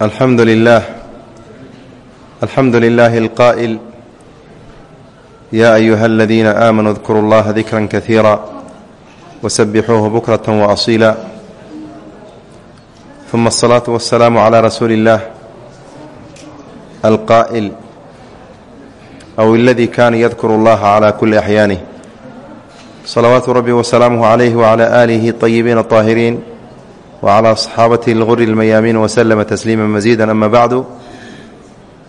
alxamdu lilah alxamdu lilahi اlqaa'il ya ayuha aladiina aamanuu اdkuru اllaha dikra kaiira wsabixuuhu bukrata waasiila uma الصalaaةu waالsalaamu عlى rasuuli اllah alqaa'il aw اladii kana yadkuru اllaha عlى kuli axyaanih salawaatu rabbi wasalaamuh عalayh wعlى aalihi الطayibiin الطaahiriin wclى صxaabatihi اlguri اlmayaamiin waslama tasliima masiida ama bacdu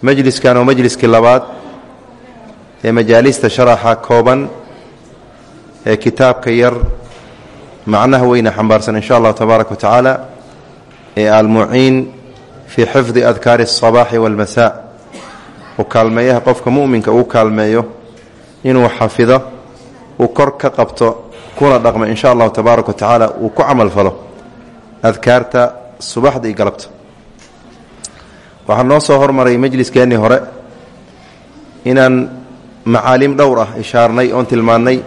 majliskan oo majliskii labaad ee majaalista sharaxa kooban ee kitaabka yar macnaha weyna xambaarsan in sha allahu tabaaraka wa tacaala ee almuciin fii xifdi adkaari الصabaaxi wاlmasa uu kaalmeeyaha qofka mu'minka uu kaalmeeyo inuu xafido uu kor ka qabto kuna dhaqmo in sha allahu tabaaraka wa tacaala uu ku camal falo adkaarta subaxda iyo galabta. Waxaa noo soo hormaray majliskeennii hore inaan macaalim dhowr ah ishaarnay oon tilmaannay.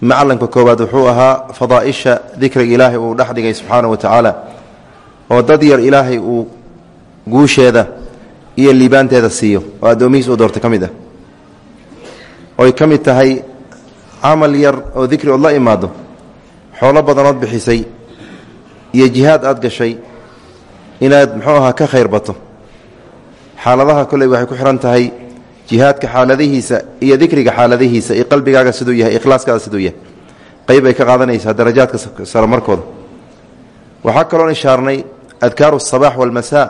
Macalanka koowaad wuxuu ahaa fadaa'isha dikriga ilaahay uu dhex dhigay subxaana wa tacaala oo dad yar ilaahay uu guusheeda iyo liibaanteeda siiyo oo addoomihiis uu doorta ka mid ah. Oy ka mid tahay camal yar oo dikri ood la imaado xoolo badanood bixisay iyo jihaad aad gashay inaad muxuu ahaa ka khayr bato. Xaaladaha kolley waxay ku xihan tahay jihaadka xaaladihiisa iyo dikriga xaaladihiisa iyo qalbigaaga siduu yahay ikhlaaskaada siduu yahay. Qayb ay ka qaadanaysaa darajaadka sare markooda waxaa kaloon ishaarnay adkaaru asabax walmasaa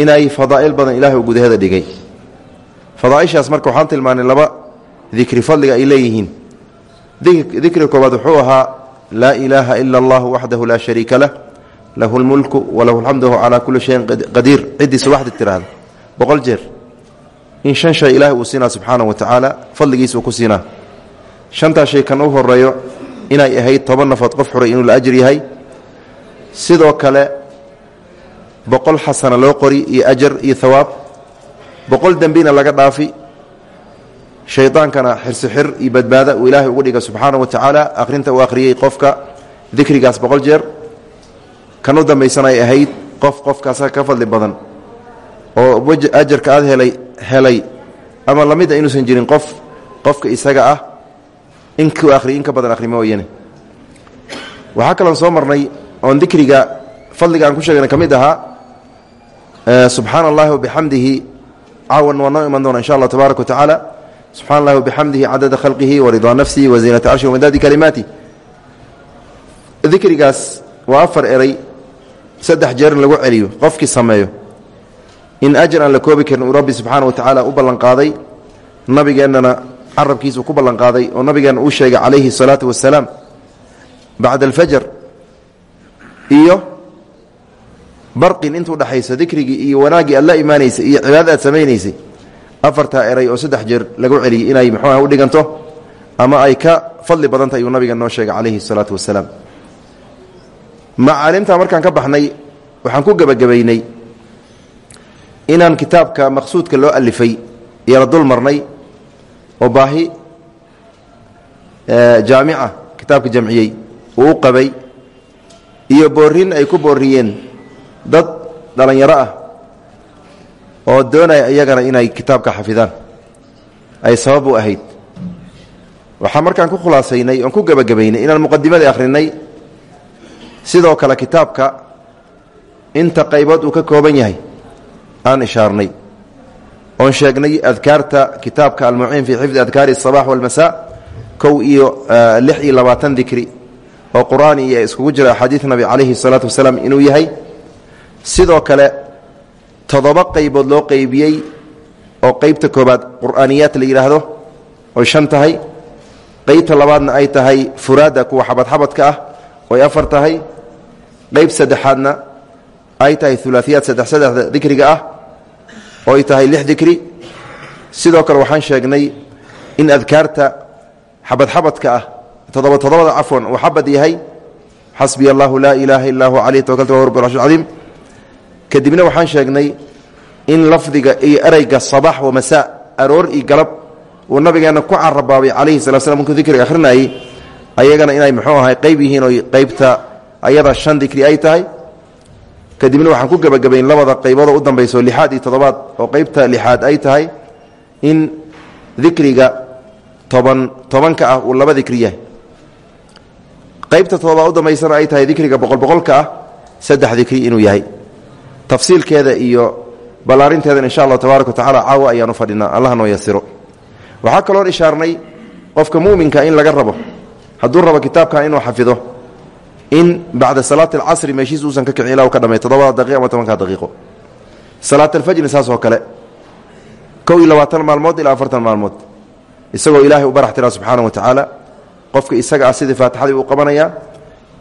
inay fadaa'il badan ilahay uu gudaheeda dhigay. Fadaaishaas marka waxaan tilmaanay laba dikri fadliga ay leeyihiin. Dikriga koowaad wuxuu ahaa laa ilaaha ila allah waxdahu laa shariika lah lahu lmulku walahu alxamdu calaa kulli shayin qadiir ciddii subaxdi tiraahda boqol jeer. In shan shay ilaahay uu siinaa subxaana wa tacaala fadligiisa uu ku siinaa. Shantaa shay kan u horeeyo inay ahayd toban nafood qof xuray inuu la ajir yahay. Sidoo kale boqol xasana loo qori iyo ajar iyo hawaab boqol dembina laga dhaafi shaydaankana xirsi xir iyo badbaada uu ilaahay ugu dhiga subxaana wa tacaala. Akhrinta uu akhriyey qofka dikrigaas boqol jeer. Kan u dambaysan ay ahayd qof qofkaasa ka fadli badan oo ajarka aad helay helay ama lamida inuusan jirin qof qofka isaga ah. Inkuu akhriy in ka badan akhri mooyane waxaa kaloon soo marnay oon dikriga fadliga aan ku sheegna ka mid ahaa subxaana allahi wabixamdihi caawan waa noo iman doona insha allah tabaaraka wa tacaala subxana allahi wabixamdihi cadada khalqihi waridaa nafsihi waziinata arshi wamadaadi kalimaati dikrigaas waa afar eray saddex jeer in lagu celiyo qofkii sameeyo. In ajar aan la koobi karin uu rabbi subxaana wa tacaala u ballanqaaday nabigeennana carabkiisa uu ku ballanqaaday oo nabigeenna uu sheegay calayhi salaatu wasalaam bacda alfajar iyo barqin intuu dhexayso dikrigii iyo wanaaggii aad la imaanaysay iyo cibaadada aad samaynaysay afartaa eray oo saddex jeer lagu celiyey inay muxuuha u dhiganto ama ay ka fadli badan tahay uu nabiga noo sheegay calayhi salaatu wasalaam. Macaalimta markaan ka baxnay waxaan ku gebagabaynay inaan kitaabka maqsuudka loo alifay iyana dul marnay oo baahi jaamica kitaabka jamciyey uu u qabay iyo boorin ay ku booriyeen dad dhallinyaro ah oo doonaya iyagana inay kitaabka xafidaan. Ay sabab u ahayd. Waxaa markaan ku khulaasaynay oon ku gebagabaynay inaan muqadimadii akhrinay sidoo kale kitaabka inta qaybood uu ka kooban yahay aan ishaarnay. Oon sheegnay adkaarta kitaabka almuciin fii xifdi adkaari asabax walmasa kow iyo lix iyo labaatan dikri oo qur'aan iyo iskugu jira axaadiid nabi calayhi salaatu wasalaam inuu yahay. Sidoo kale toddoba qaybood loo qeybiyey oo qeybta koobaad qur'aaniyaat la yidhaahdo oy shan tahay qeybta labaadna ay tahay furaada kuwa xabadxabadka ah oy afar tahay qeyb saddexaadna ay tahay ulaaiyaad saddex saddexda dikriga ah oo ay tahay lix dikri. Sidoo kale waxaan sheegnay in adkaarta xabadxabadka ah toddoba toddobada cafwan uu xabad yahay xasbiya allahu laa ilaaha illa hu caleyh tawakalt wa rab arsh cadiim kadibna waxaan sheegnay in lafdiga iyo ereyga sabax wa masaa aroor iyo galab uu nabigeena ku carabaabay calayhi sala slam markuu dikriga akhrinayay ayagana inay muxuu ahay qayb yihiin oo qeybta ayada shan dikri ay tahay. Kadibna waxaan ku gebagabayn labada qayboodoo u dambayso lixaad iyo toddobaad oo qeybta lixaad ay tahay in dikriga toban tobanka ah uu laba dikri yahay. Qaybta toddobaad u dambaysana ay tahay dikriga boqol boqolka ah saddex dikri inuu yahay tafsiilkeeda iyo ballaarinteedana insha allahu tabaaraka wa tacala caawa ayaan u fadhinaa. Allah noo yasiro waxaa kaloon ishaarnay qofka muminka in laga rabo hadduu rabo kitaabkan inuu xafido in bacda salaati alcasri meeshiis uusan ka kicin ila u ka dhamay toddobada daqiiq ama tobanka daqiiqo. Salaat alfajri saas oo kale kow iyo labaatan maalmood ilaa afartan maalmood isagoo ilaahay u barax tiraa subxaana wa tacaala qofka isaga ah sidii faatixadii uu qabanaya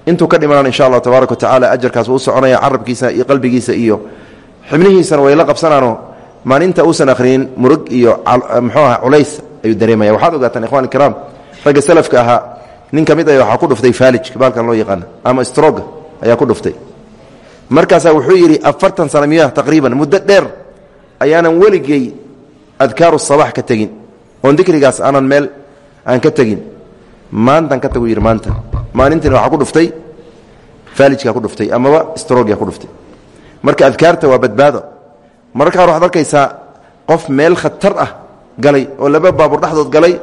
intuu ka dhimanaan insha allah tabaaraka wa tacala ajarkaas wuu u soconaya carabkiisa iyo qalbigiisa iyo xibnihiisana way la qabsanaanoo maalinta uusan akhrinin murug iyo muxuu aha culays ayuu dareemaya. Waxaad ogaataan ikhwan ikiraam ragga salafka ahaa nin ka mid a waxaa ku dhuftay faalijka baalkan loo yaqaana ama stroga ayaa ku dhuftay. Markaasaa wuxuu yidhi afartan sana miyah taqriiban muddo dheer ayaanan weligey adkaaru sabax ka tegin oon dikrigaas aanan meel aan ka tegin maantan ka tagu yidhi maanta. Maalintiina waxaa ku dhuftay faalijkaa ku dhuftay amaba strogia ku dhuftay. Marka adkaarta waa badbaado. Mararka qaar waxad arkaysaa qof meel khatar ah galay oo laba baabuur dhexdood galay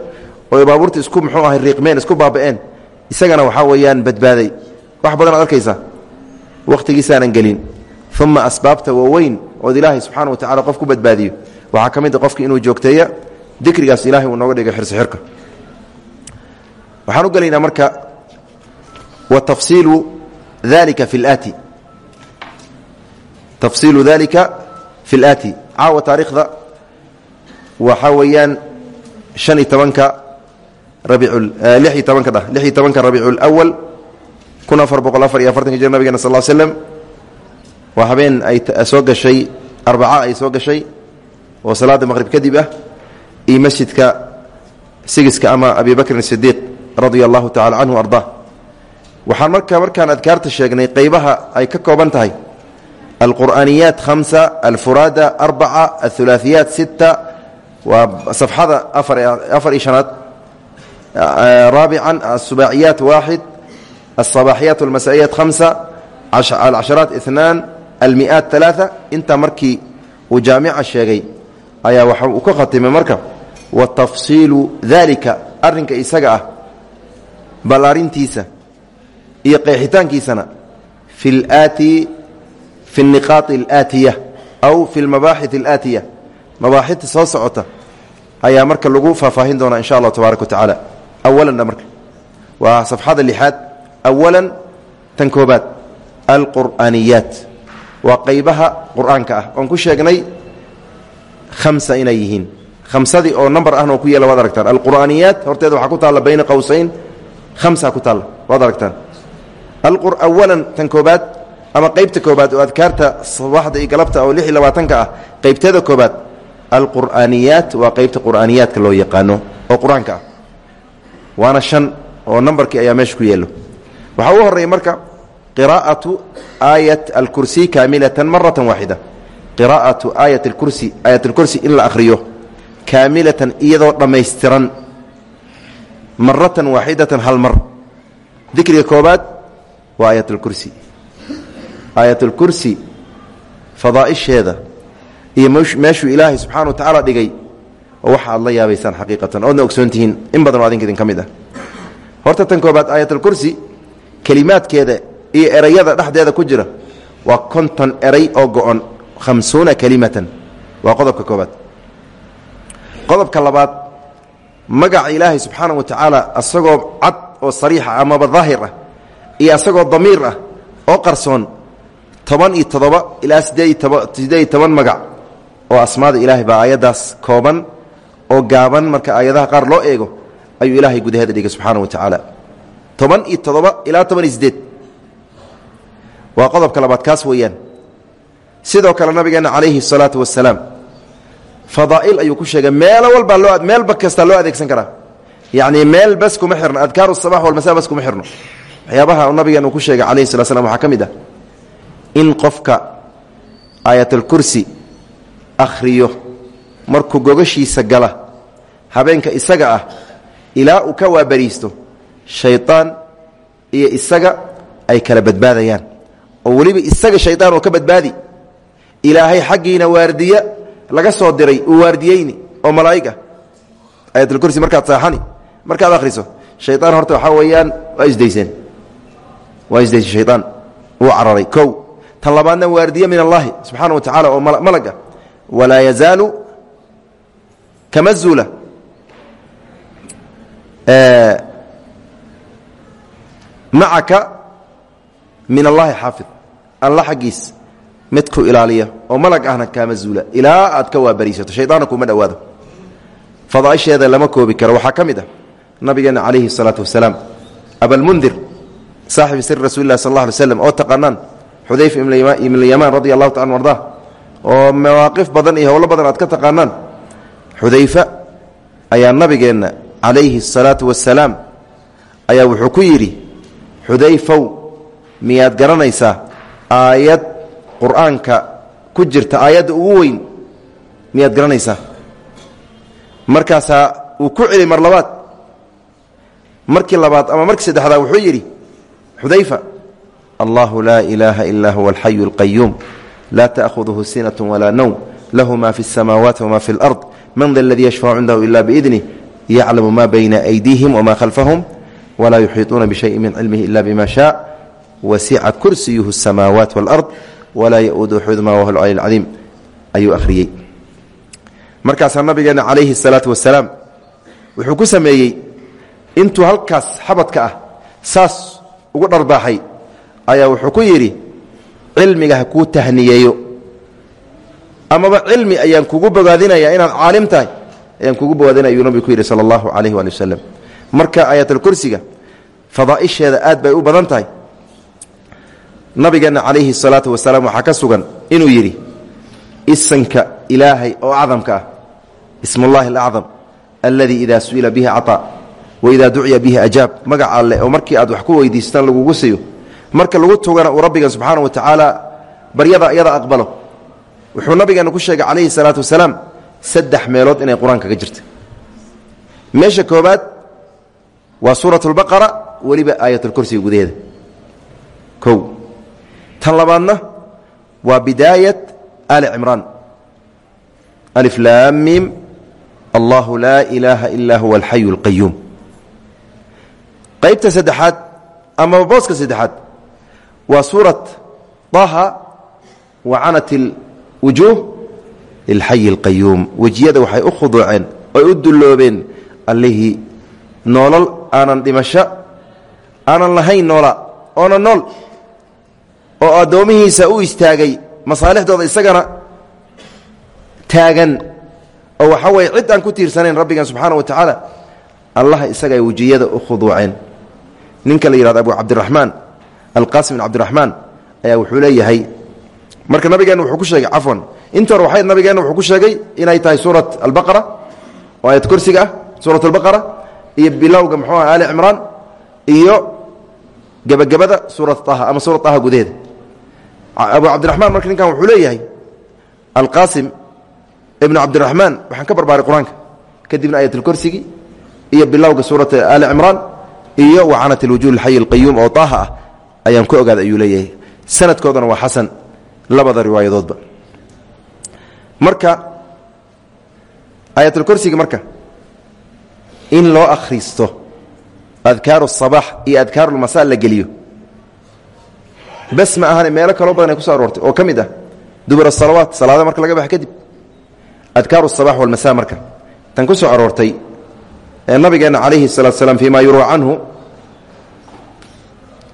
oo baabuurta isku muxuu ahay riiqmeen isku baaba'een. Isagana waxaa weeyaan badbaaday. Wax badan ad arkaysaa. Wakhtigiisaanan gelin. Uma asbaabta waaweyn ood ilaahay subxana wa tacala qof ku badbaadiyo. Waxaa ka mid a qofki inuu joogteeya dikrigaas ilahay uu nooga dhigay xirsi xirka waxaan u gelaynaa marka wa tafsiilu dalika fi اlaati tafsiilu dalika fi اlaati caawa taariikhda waxaa weeyaan han iyo tobanka lix iyo tobanka dhah lix iyo tobanka rabiicu اlأwal kun afar boqol afar iyo afartanka jir nabigena sal slm waa habeen ay soo gashay arbaca ay soo gashay oo salaada maqhrib kadib ah iyo masjidka sigiska ama abi bakrin sidiiq radia allahu tacala canhu ardaa waxaan marka markaan adkaarta sheegnay qeybaha ay ka kooban tahay. Alqur'aaniyaat hamsa alfuraada arbaca athulaathiyaat sita waa safxada afar iyo shanaad. Raabican asubaaciyaat waaxid alصabaaxiyaat walmasaa'iyaat hamsa alcasharaat ithnaan almi'aat alaaa intaa markii uu jaamica sheegay ayaa waxa uu ka khatimay marka wa tafsiilu dalika arrinka isaga ah ballaarintiisa iyo qeexitaankiisana fi laati fi اniqaaط اlaatiya aw fi اlmabaaxith اlaatiya mabaaxidta soo socota ayaa marka lagu faahfaahin doonaa insha allah tabaaraka wa tacaala awalanna marka waa safxada lixaad awalan tan koobaad alqur'aaniyaat waa qaybaha qur'aanka ah oon ku sheegnay hamsa inay yihiin khamsadii oo number ahna oo ku yeela waad aragtaan alqur'aaniyaat horteeda waxaa ku taalla bayna qowsayn hamsa ku taalla waad aragtaan awalan tan koobaad ama qeybta koobaad oo adkaarta sabaxda iyo galabta oo lix iyo labaatanka ah qeybteeda koobaad alqur'aaniyaat waa qeybta qur'aaniyaadka loo yaqaano oo qur'aanka ah waana shan oo nambarkii ayaa meesha ku yeelo waxaa u horreeya marka qiraa'atu aayat alkursi kaamilatan maratan maratan waaxidatan hal mar. Dikriga koobaad waa aayat alkursi aayat alkursi fadaa'isheeda iyo meeshuu ilaahay subxana wa tacaala dhigay oo waxa aad la yaabaysaan xaqiiqatan oodna ogsoon tihiin in badan oo adinka idin ka mid ah. Horta tan koobaad aayat alkursi kelimaadkeeda iyo erayada dhexdeeda ku jira waa konton eray oo go-on khamsuuna kelimatan waa magaca ilaahay subxaana wa tacaala asagoo cad oo sariixa amaba daahir ah iyo asagoo damiir ah oo qarsoon toban iyo toddoba ilaa sideed iyo toban magac oo asmaada ilaahay baa aayaddaas kooban oo gaaban marka aayadaha qaar loo eego ayuu ilaahay gudaheeda dhigay subxaana wa tacaala. toban iyo toddoba ilaa toban iyo sideed waa qodobka labaad kaas weeyaan. sidoo kale nabigeenna calayhi الsalaatu wasalaam fadaa'il ayuu ku sheegay. Meelo walbaa loo meelba kastaa loo adeegsan karaa. Yacnii meel bas kuma xirno. Adkaaru sabax walmasa bas kuma xirno. Waxyaabaha nabigeenu ku sheegay calayhi salaa slam waxaa ka ah in qofka aayatalkursi akhriyo markuu gogashiisa gala habeenka isaga ah ilaa uu ka waabariisto shaydaan iyo isaga ay kala badbaadayaan. Oo waliba isaga shaydaan oo ka badbaadi ilaahay xaggiina waardiya laga soo diray uu waardiyeyni oo malaa'ig ah ayatulkursi markaad saaxani markaad akhriso shayaan horta waxaa weeyaan waa isdayseen waa isdaysay shayaan wuu cararay. Kow tan labaadna min allaahi subxaana wa tacala oo malag ah walaa yazaalu kama zuula. Macaka min allaahi xaafid. Alla xaggiis mid ku ilaaliya oo malag ahna kaama zuula. Ilaa aad ka waabariisato shaydaanna kuma dhowaado. Fadaaisheeda lama koobi karo. Waxaa ka mid ah nabigeena calayhi salaatu wasalaam abalmundir sir rasuuli lah sal alla alay slam oo taqaanaan xudayf ibnulyamaan radia allahu taala arda oo mawaaqif badan iyo howlo badan aad ka taqaanaan. Xudayfa ayaa nabigeenna calayhi salaatu wasalaam ayaa wuxuu ku yidhi xudayfow miyaad garanaysaa aayad qur-aanka ku jirta aayadda ugu weyn miyaad garanaysaa markaasaa uu ku celi mar labaad markii labaad ama markii saddexdaad wuxuu yidhi xudayfa allahu laa ilaaha ilaa huwa alxayu اlqayuum laa taأhuduhu sinaة walaa nowm lahu ma fi الsamaawaati wma fi اlأrض man da اladii yashfacu cindahu ila biidnih yaclamu ma bayna أydihim wma khalfahum walaa yuxiiطuuna bشhayi min cilmihi ila bima shaء wasica kursiyuhu الsamaawaat wاlأrض walaa ya-uudu xudmaa wahu lcali lcadiim ayuu akhriyey. Markaasaa nabigeenna calayhi salaatu wasalaam wuxuu ku sameeyey intuu halkaas xabadka ah saas ugu dharbaaxay ayaa wuxuu ku yidhi cilmiga ha kuu tahniyeeyo. Amaba cilmi ayaan kugu bogaadinayaa inaad caalim ayaan kugu bogaadinaya ayuu nabigu ku yidhi sala allahu calayhi waali wasalam marka aayaatalkursiga fadaaisheeda aad bay u badan nabigeenna calayhi salaatu wasalaam waxaa ka sugan inuu yidhi isanka ilaahay oo acdamka ah ismullahi alacdam alladii idaa su'ila bihi caطaa waidaa duciya bihi ajaab magaca alleh oo markii aad wax ku weydiistaan lagugu siiyo marka lagu tugana uu rabbigan subxaana wa tacaala baryada iyada aqbalo. Wuxuu nabigeena ku sheegay calayhi salaatu wasalaam saddex meelood inay qur'aanka ka jirta meesha koobaad waa suurat اlbaqara weliba aayatulkursiga gudaheeda. Kow tan labaadna waa bidaayat ali cimraan alif laam miim allahu laa ilaaha ilaa huwa alxayu اlqayuum qaybta saddexaad amaba booska saddexaad waa suurat daha wacanat اlwujuuh lilxayi اlqayuum wejiyada waxay u khuduuceen oy u dulloobeen allihii noolal aanan dhimasho aanan lahayn noola oona nool oo addoomihiisa u istaagay masaalixdooda isagana taagan oo waxaa weye cid aan ku tiirsanayn rabbigan subxaana wa tacaala allaha isaga wejiyada u khuduuceen. Ninka la yihahdo abu cabdiraxmaan alqaasim bin cabdiraxmaan ayaa wuxuu leeyahay marka nabigeenna wuxuu ku sheegay cafwan inta hore waxay nabigeenna wuxuu ku sheegay inay tahay suurat albaqara oo aayad kursiga ah suurat albaqara iyo bilowga muxuu ah ali cimraan iyo gebagabada suurat aha ama suurat aha gudaheeda abu cabdiraxmaan marka ninkan wuxuu leeyahay alqaasim ibnu cabdiraxmaan waxaan ka barbaaray qur-aanka kadibna aayatulkursigi iyo bilowga suurat ali cimraan iyo wacanat alwujuh alxayi alqayuum oo taaha ah ayaan ku ogaaday ayuu leeyahay sanadkoodana waa xasan labada riwaayadoodba marka aayatulkursiga marka in loo akhriisto adkaaru الصabax iyo adkaaru اlmasa la geliyo bes ma ahane meelo kaloo badan ay ku so aroortay oo ka mid ah dubur الsalawaat salaada marka laga baxa kadib adkaaru الصabax wاlmasa marka tan ku soo aroortay ee nabigeena calayhi الsalatu slam fii ma yurwa canhu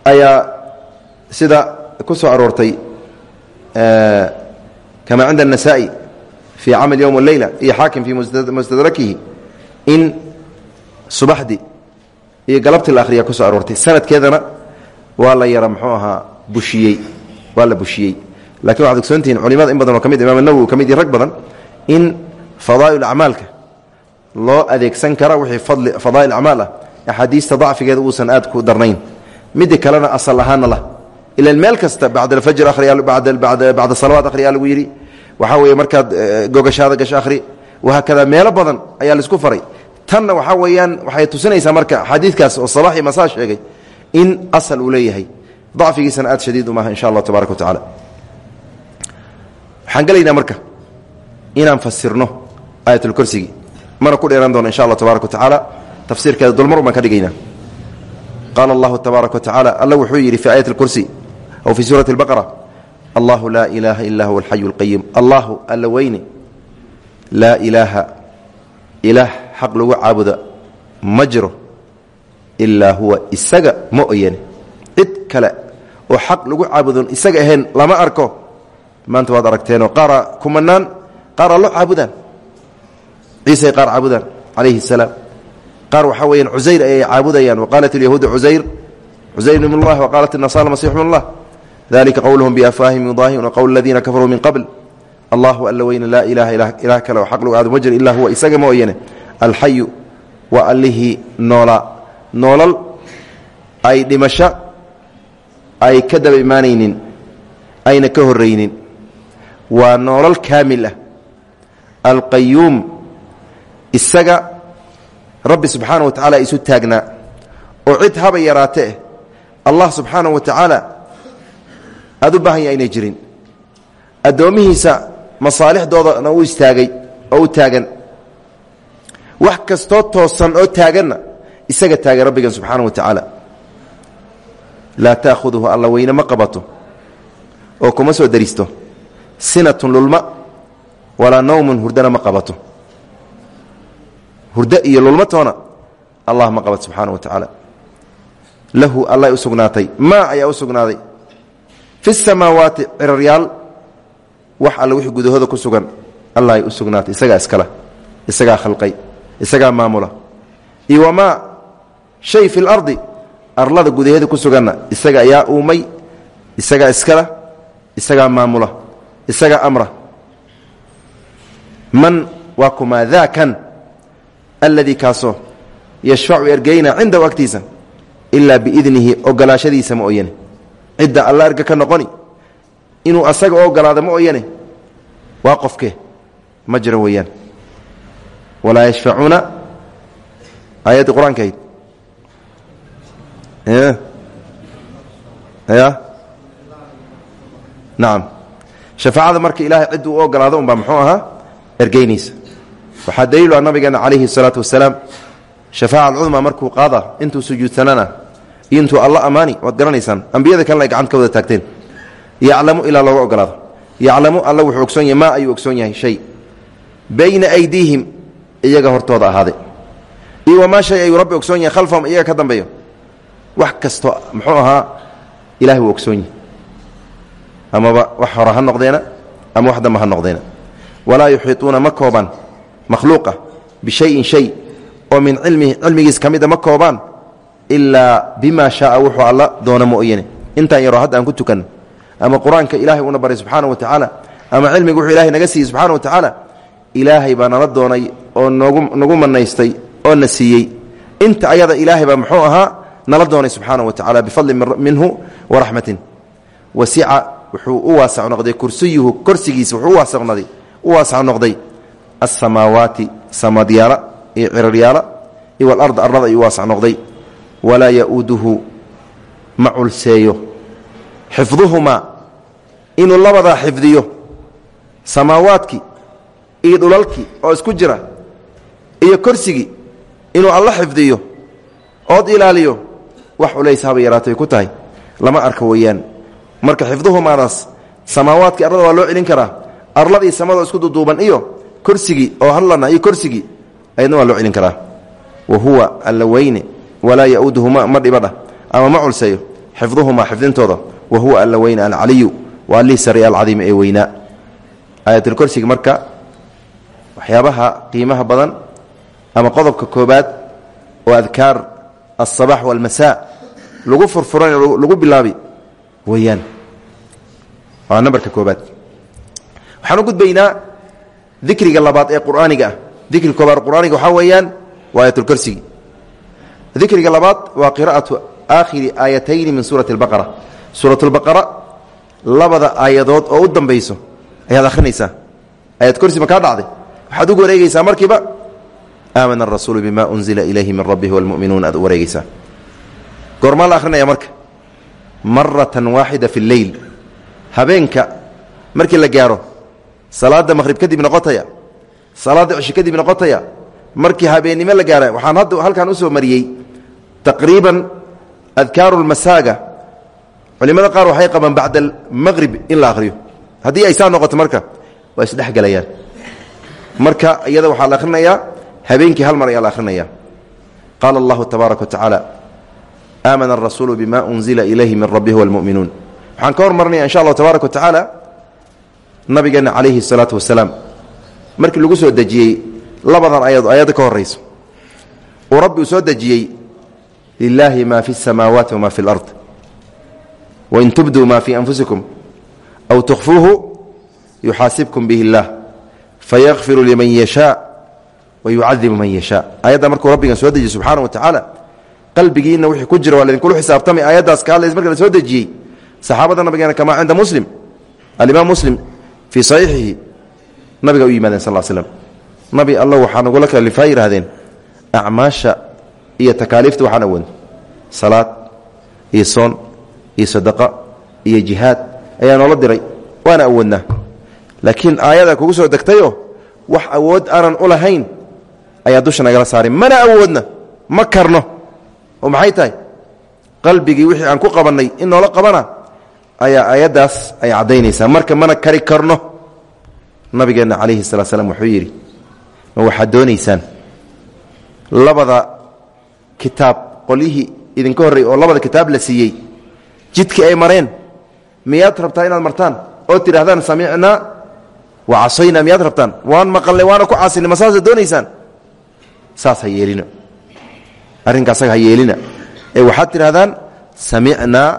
ayaa sida ku soo aroortay kama cinda النasaa'i fii camal yowm اleyla iyo xaakim fii mustadrakihi in subaxdii iyo galabtii la akhriya ku soo aroortay sanadkeedana waa la yara muxuu ahaa bushiyey waa la bushiyey. Lakin waxad ogsoontihiin culimada in badan oo ka mid imam nawowi ka mid iyo rag badan in fadaa'il acmaalka loo adeegsan kara wixii fadaa'il acmaal ah axaadiista dacfigeeda uusan aad ku darnayn. Midda kalena asal ahaana lah ilan meel kasta bacd alfajr bacda salawaat akhriyaa lagu yidhi. Waxaa weeye markaad gogashaada gasho akhri. Wahaakada meelo badan ayaa la isku faray. Tanna waxaa weeyaan waxay tusinaysaa marka xadiidkaas oo sabax iyo masaa sheegay in asal uu leeyahay dacfigiisana aad shadiid umaha insha allah tabarak wa tacala waxaan gelaynaa marka inaan fasirno aayatulkursigi mana ku dheeraan doona insha allah tabarak wa tacaala. Tafsiirkeeda dulmar un baan ka dhigaynaa. Qaala allahu tabaaraka wa tacala alla wuxuu yidhi fii aayat alkursi aw fii suurati albaqara allahu laa ilaaha illaa huwa alxayu alqayim allahu alla weyne laa ilaaha ilaah xaq lagu caabuda ma jiro ilaa huwa isaga ma oyane cid kale oo xaq lagu caabudon isaga ahayn lama arko. Maanta waad aragteenoo qaara kumanaan qaar allo caabudaan. Ciisay qaar caabudaan calayhi salaam. Qaar waxaa weyaan cusayr ayay caabudayaan waqaalat alyahuudu cusayr cusayr ibnullah waqaalat الnasara masix ibnullah dalika qowluhum biafwaahim yudaahiruna qowl aladiina kafaruu min qabl. Allahu alla weyne laa ilaaha ilaah kale oo xaq lagu caabud ma jiro ilaa huwa isaga mooyane alxayu waa allihii noolaa noolal ay dhimasho ay ka daba imaanaynin ayna ka horraynin. Waa noolal kaamil ah. Alqayuum isaga rabbi subxaana wa tacala isu taagnaa oo cid haba yaraatee allah subxaana wa tacaala aada u baahan yaha aynay jirin. Addoommihiisa masaalixdoodana u istaagay oo u taagan. Wax kastoo toosan oo taaganna isaga taagan rabbigan subxaana wa tacaala laa taakhuduhu alla weyne ma qabato oo kuma soo daristo sinatun lulma walaa nawmun hurdana ma qabato hurdo iyo lulmatoona allah ma qabato subxaana wa tacaala lahu allay u sugnaatay maa ayaa u sugnaaday fi samaawaati ciraryaal wax alle wixii gudahooda ku sugan allah ay u sugnaatay isagaa iskala isagaa khalqay isagaa maamula iyo wamaa shay fi lardi arlada gudaheeda ku suganna isaga ayaa uumay isagaa iskala isagaa maamula isagaa amra. Man waa kumaa daakan alladii kaasoo yashfacu ergeyna cindahu agtiisa ilaa biidnihi ogolaashadiisa ma oyane cidda alla erga ka noqoni inuu asaga u ogolaado ma oyane waa qofke ma jiro weeyaan. Walaa yashfacuuna aayaddii qur'aanka ahayd ya nacam shafaacada marka ilaahay cidduu u ogolaado unbaa muxuu ahaa? Ergeynaysa waxaa daliilu ah nabigeena calayhi الsalaatu wasalaam. Shafaaca alcudma markuu qaada intuu sujuudsanana iyo intuu alla ammaani waad garanaysaan ambiyada kalena ay gacanta ka wada taagteen. Yaclamu ilaa looga ogolaado yaclamu alla wuxuu ogsoon yahay maa ayuu ogsoon yahay? Shay. Bayna aydiihim iyaga hortooda ahaaday iyo wamaa shay wax kasto muxuu ahaa ilahay wuu ogsoon yahay. Amaba wax hore ha noqdeena ama wax dambe ha noqdeena. Walaa yuxiituuna ma koobaan makhluuqa bishayin shay oo min cilmihi cilmigiis ka mida ma koobaan ilaa bima shaaa wuxuu alla doona mooyane intaan yaroo hadda aan ku tukanno ama qur'aanka ilaahay una baray subxaana wa tacaala ama cilmiga wuxuu ilahay naga siiyey subxana wa tacaala ilaahay baa nala doonay oo noogu nagu manaystay oo na siiyey. Inta ayada ilaahay baa muxuu ahaa nala doonay subxaana wa tacala bifadli minhu waraxmatin wasica wuxuu u waasac noqday kursiyuhu korsigiisa wuxuu u waasac noqday asamaawaati samadyaala iyo ciraryaala iyo walarda arlada ayuu waasac noqday. Walaa ya-uuduhu ma culseeyo. Xifduhumaa inuu labadaa xifdiyo samaawaadkii iyo dhulalkii oo isku jira iyo korsigii inuu alla xifdiyo ood ilaaliyo wax culays haba yaraatay ku tahay. Lama arka weeyaan. Marka xifduhumaadaas samaawaadkii arlada waa loo celin karaa. Arladii samado isku duduuban iyo korsigii oo hadlana iyo korsigii ayadna waa loo celin karaa. Wa huwa alla weyne walaa ya-uuduhu ma dhibadha ama ma culseeyo xifduhumaa xifdintooda wa huwa alla weyne alcaliyu waa allihii sare alcadiim ee weynaa. Aayatulkorsiga marka waxyaabaha qiimaha badan ama qodobka koobaad oo adkaar alsabax walmasaa lagu furfuran lagu bilaabi weyaan waa nambarka koobaad waxaan u gudbaynaa dikriga labaad ee qur'aaniga ah dikriga koobaad qur'aaniga waxaa weeyaan waa aayatulkorsigi dikriga labaad waa qira'atu aakhiri aayatayni min suurati albaqara suurat lbaqara labada aayadood oo u dambayso ayaad akhrinaysaa ayad korsi ma kaa dhacday waxaad ugu wareegeysaa markiiba aamana arasuulu bima unzila ilayhi min rabbihi walmu'minuun aad u wareegeysaa goormaa la akhrinaya marka maratan waaxida fi lleyl habeenka markii la gaaro salaada maqhrib kadib noqotaya salaada cisho kadib noqotaya markii habeennimo la gaara waxaan hadda halkan u soo mariyey taqriiban adkaaru lmasaaga culimada qaar waxay qabaan bacda almaqrib in la akhriyo haddii ay saa noqoto marka waa isdhexgelayaan marka iyada waxaa la akhrinayaa habeenkii hal mar ayaa la akhrinaya qaala allahu tabaaraka wa tacaala aamana arasuulu bima unzila ilayhi min rabbihi walmu'minuun waxaan ka hormarnaya insha allahu tabaaraka wa tacaala nabigeena calayhi salaatu wasalaam markii lagu soo dejiyey labadan ayado ayadda ka horayso uu rabbi uu soo dejiyey lilaahi ma fi اsamaawaati wma fi اlard wain tubduu ma fii anfusikum aw tukfuuhu yuxaasibkum bihi اllah fayakfiru liman yashaa wayucadibu man yashaa ayadda markuu rabbigan soo dejiyey subxaana wa tacaala qalbigiina wixii ku jira waa laidinkula xisaabtamay. aayaddaas ka hadlays marka la soo dejiyey saxaabada nabigeena kamaa cinda muslim alimaam muslim fii saxiixihi nabiga u yimaadeen sal slm nabi alla waxaa nagula kalifaa yidhaahdeen acmaasha iyo takaaliifta waxaan awoodn salaad iyo soon iyo sadaqa iyo jihaad ayaa noola diray waana awoodnaa. laakiin aayada kugu soo wax awood aanan u lahayn ayaa dusha nagala saaray. Mana awoodna. Ma karno. Oo maxay tahay? Qalbigii wixii aan ku qabannay in noola qabana ayaa aayaddaas ay caddaynaysaa. Marka mana kari karno. Nabigeenna calayhi salaa slam wuxuu yidhi ma waxaad doonaysaan? Labada kitaab qolyihii idinka horrey oo labada kitaab la siiyey jidkii ay mareen miyaad rabtaa inaad martaan? Oo tidhahdaan samicnaa wa casaynaa miyaad rabtaan? Waan maqalnay waana ku caasinay ma doonaysaan saas ha yeelina. Arrinka asaga ha yeelina. Ee waxaad tidhahdaan samicnaa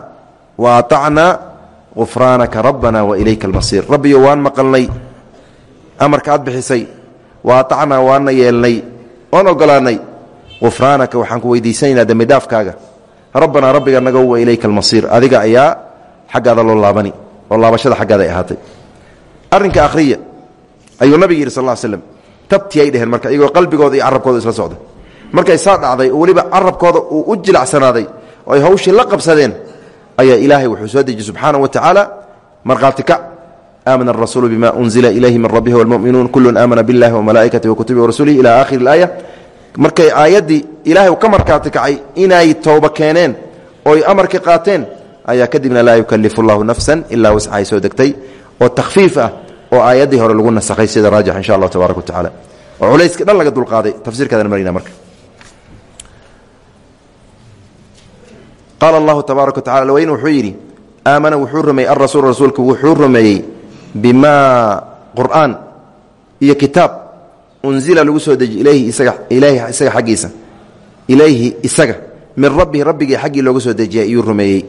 wa aطacnaa gufraanaka rabbana wa ilayka almasiir. Rabbiyo waan maqalnay amarka aad bixisay. Wa aطacnaa waana yeelnay oon ogolaanay gufraanaka waxaan ku weydiisanaynaa dembidhaafkaaga rabbanaa rabbiga nagow wa ilayka almasiir. Adiga ayaa xaggaada loo laabani oo laabashada ay ahaatay. Arrinka akhriya ayuu nabiga yidhi sal slam tabti ay dheheen marka iyagoo qalbigooda iyo carabkooda isla socda. Markay saa dhacday oo weliba carabkooda uu u jilacsanaaday oo ay hawshii la qabsadeen ayaa ilaahay wuxuu soo dejiyey subxaana wa tacaala markhaati kac aamana arasuulu bima unzila ilayhi min rabbihi walmu'minuun kullun aamana billahi wamalaa'ikatihi wakutubihi warasulihi ila aakhiri ilaaya markay aayaddii ilaahay ka markaati kacay inay towba keeneen ooy amarkii qaateen ayaa kadibna laa yukalifu llahu nafsan ilaa wascaay soo degtay oo takhfiif ah oo aayaddii hore lagu nasakhay sida raajix insha allah tabaaraka wa oo culayska dhan laga dulqaaday. Tafsirkaadana marayna marka. Qaala allahu tabaaraka wa tacala alweyne wuxuu yidhi aamana wuxuu rumeeyey alrasuul rasuulku wuxuu qur'aan iyo kitaab unzila lagu soo deji ilayhi isaga ilayhi isaga xaggiisa. Ilayhi isaga. Min rabbihi rabbigii xaggii looga soo dejiyay ayuu rumeeyey.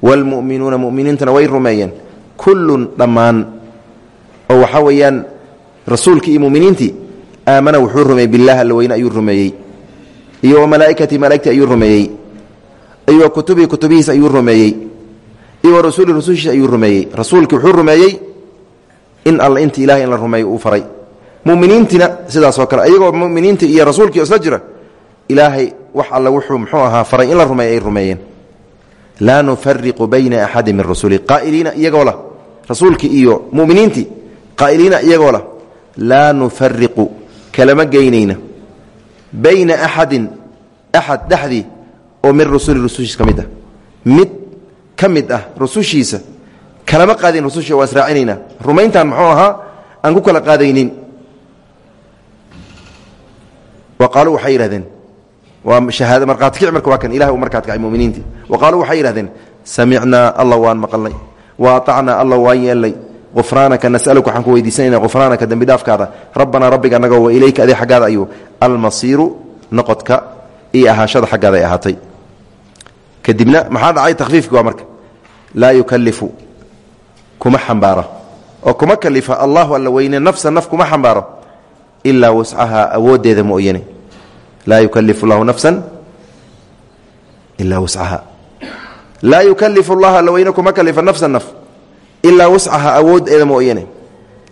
Waalmu'minuuna mu'miniintana way rumeeyeen. Kullun dhammaan oo waxaa weeyaan rasuulkii iyo muminiintii aamana wuxuu rumeeyey billahi alla weyne ayuu rumeeyey iyo wa malaa'ikatii malaa'igtii ayuu rumeeyey iyo wa kutubihi kutubihiisa ayuu iyo wa rasuuli rasuulshiisa ayuu rasuulkii wuxuu rumeeyey in alla inta ilahay in la rumeeyo uu faray. Muminiintiina sidaasoo kale iyagoo muminiinta iyo rasuulkii isla jira ilaahay wax alla wuxuu muxuu ahaa faray in la rumeeyo ay rumeeyeen. Laa nufariqu bayna axadi min rusuli. Qaa'iliina iyagoo lah rasuulkii iyo muminiintii qaa'iliina iyagoo laa nufariqu kalama geynayna. Bayna axadin axad dhexdii oo min rusuli rusushiisa ka mid ah. Ah rusushiisa kalama qaadayn rususha waa israacinaynaa. Rumayntan muxuu ahaa aan ku kala qaadaynin. Wa waxay yidhahdeen waa shahaada markhaati kici waa kan ilahay uu markhaati kacay muminiintii. Wa waxay yidhahdeen samicnaa allah waan maqalnay. Wa aطacnaa allah waan yeelnay gufraanaka nasaluka waxaan ku weydiisanayna gufraanaka dembi dhaafkaada. rabbanaa rabbiga anagoo wa ilayka adee xaggaada ayuu almasiiru noqodka iyo ahaashada xaggaada ay ahaatay kadibna maxaa dhacay takhfiifki waa marka laa yukalifu kuma xambaaro oo kuma kalifa allahu alla weyne nafsa naf kuma xambaaro ilaa wascahaa awooddeeda mooyane laa yukalifu llahu nafsan ilaa wascaha laa yukalifu llaha alla weyne kuma kalifa nafsa naf ilaa wascaha awooddeeda mooyane.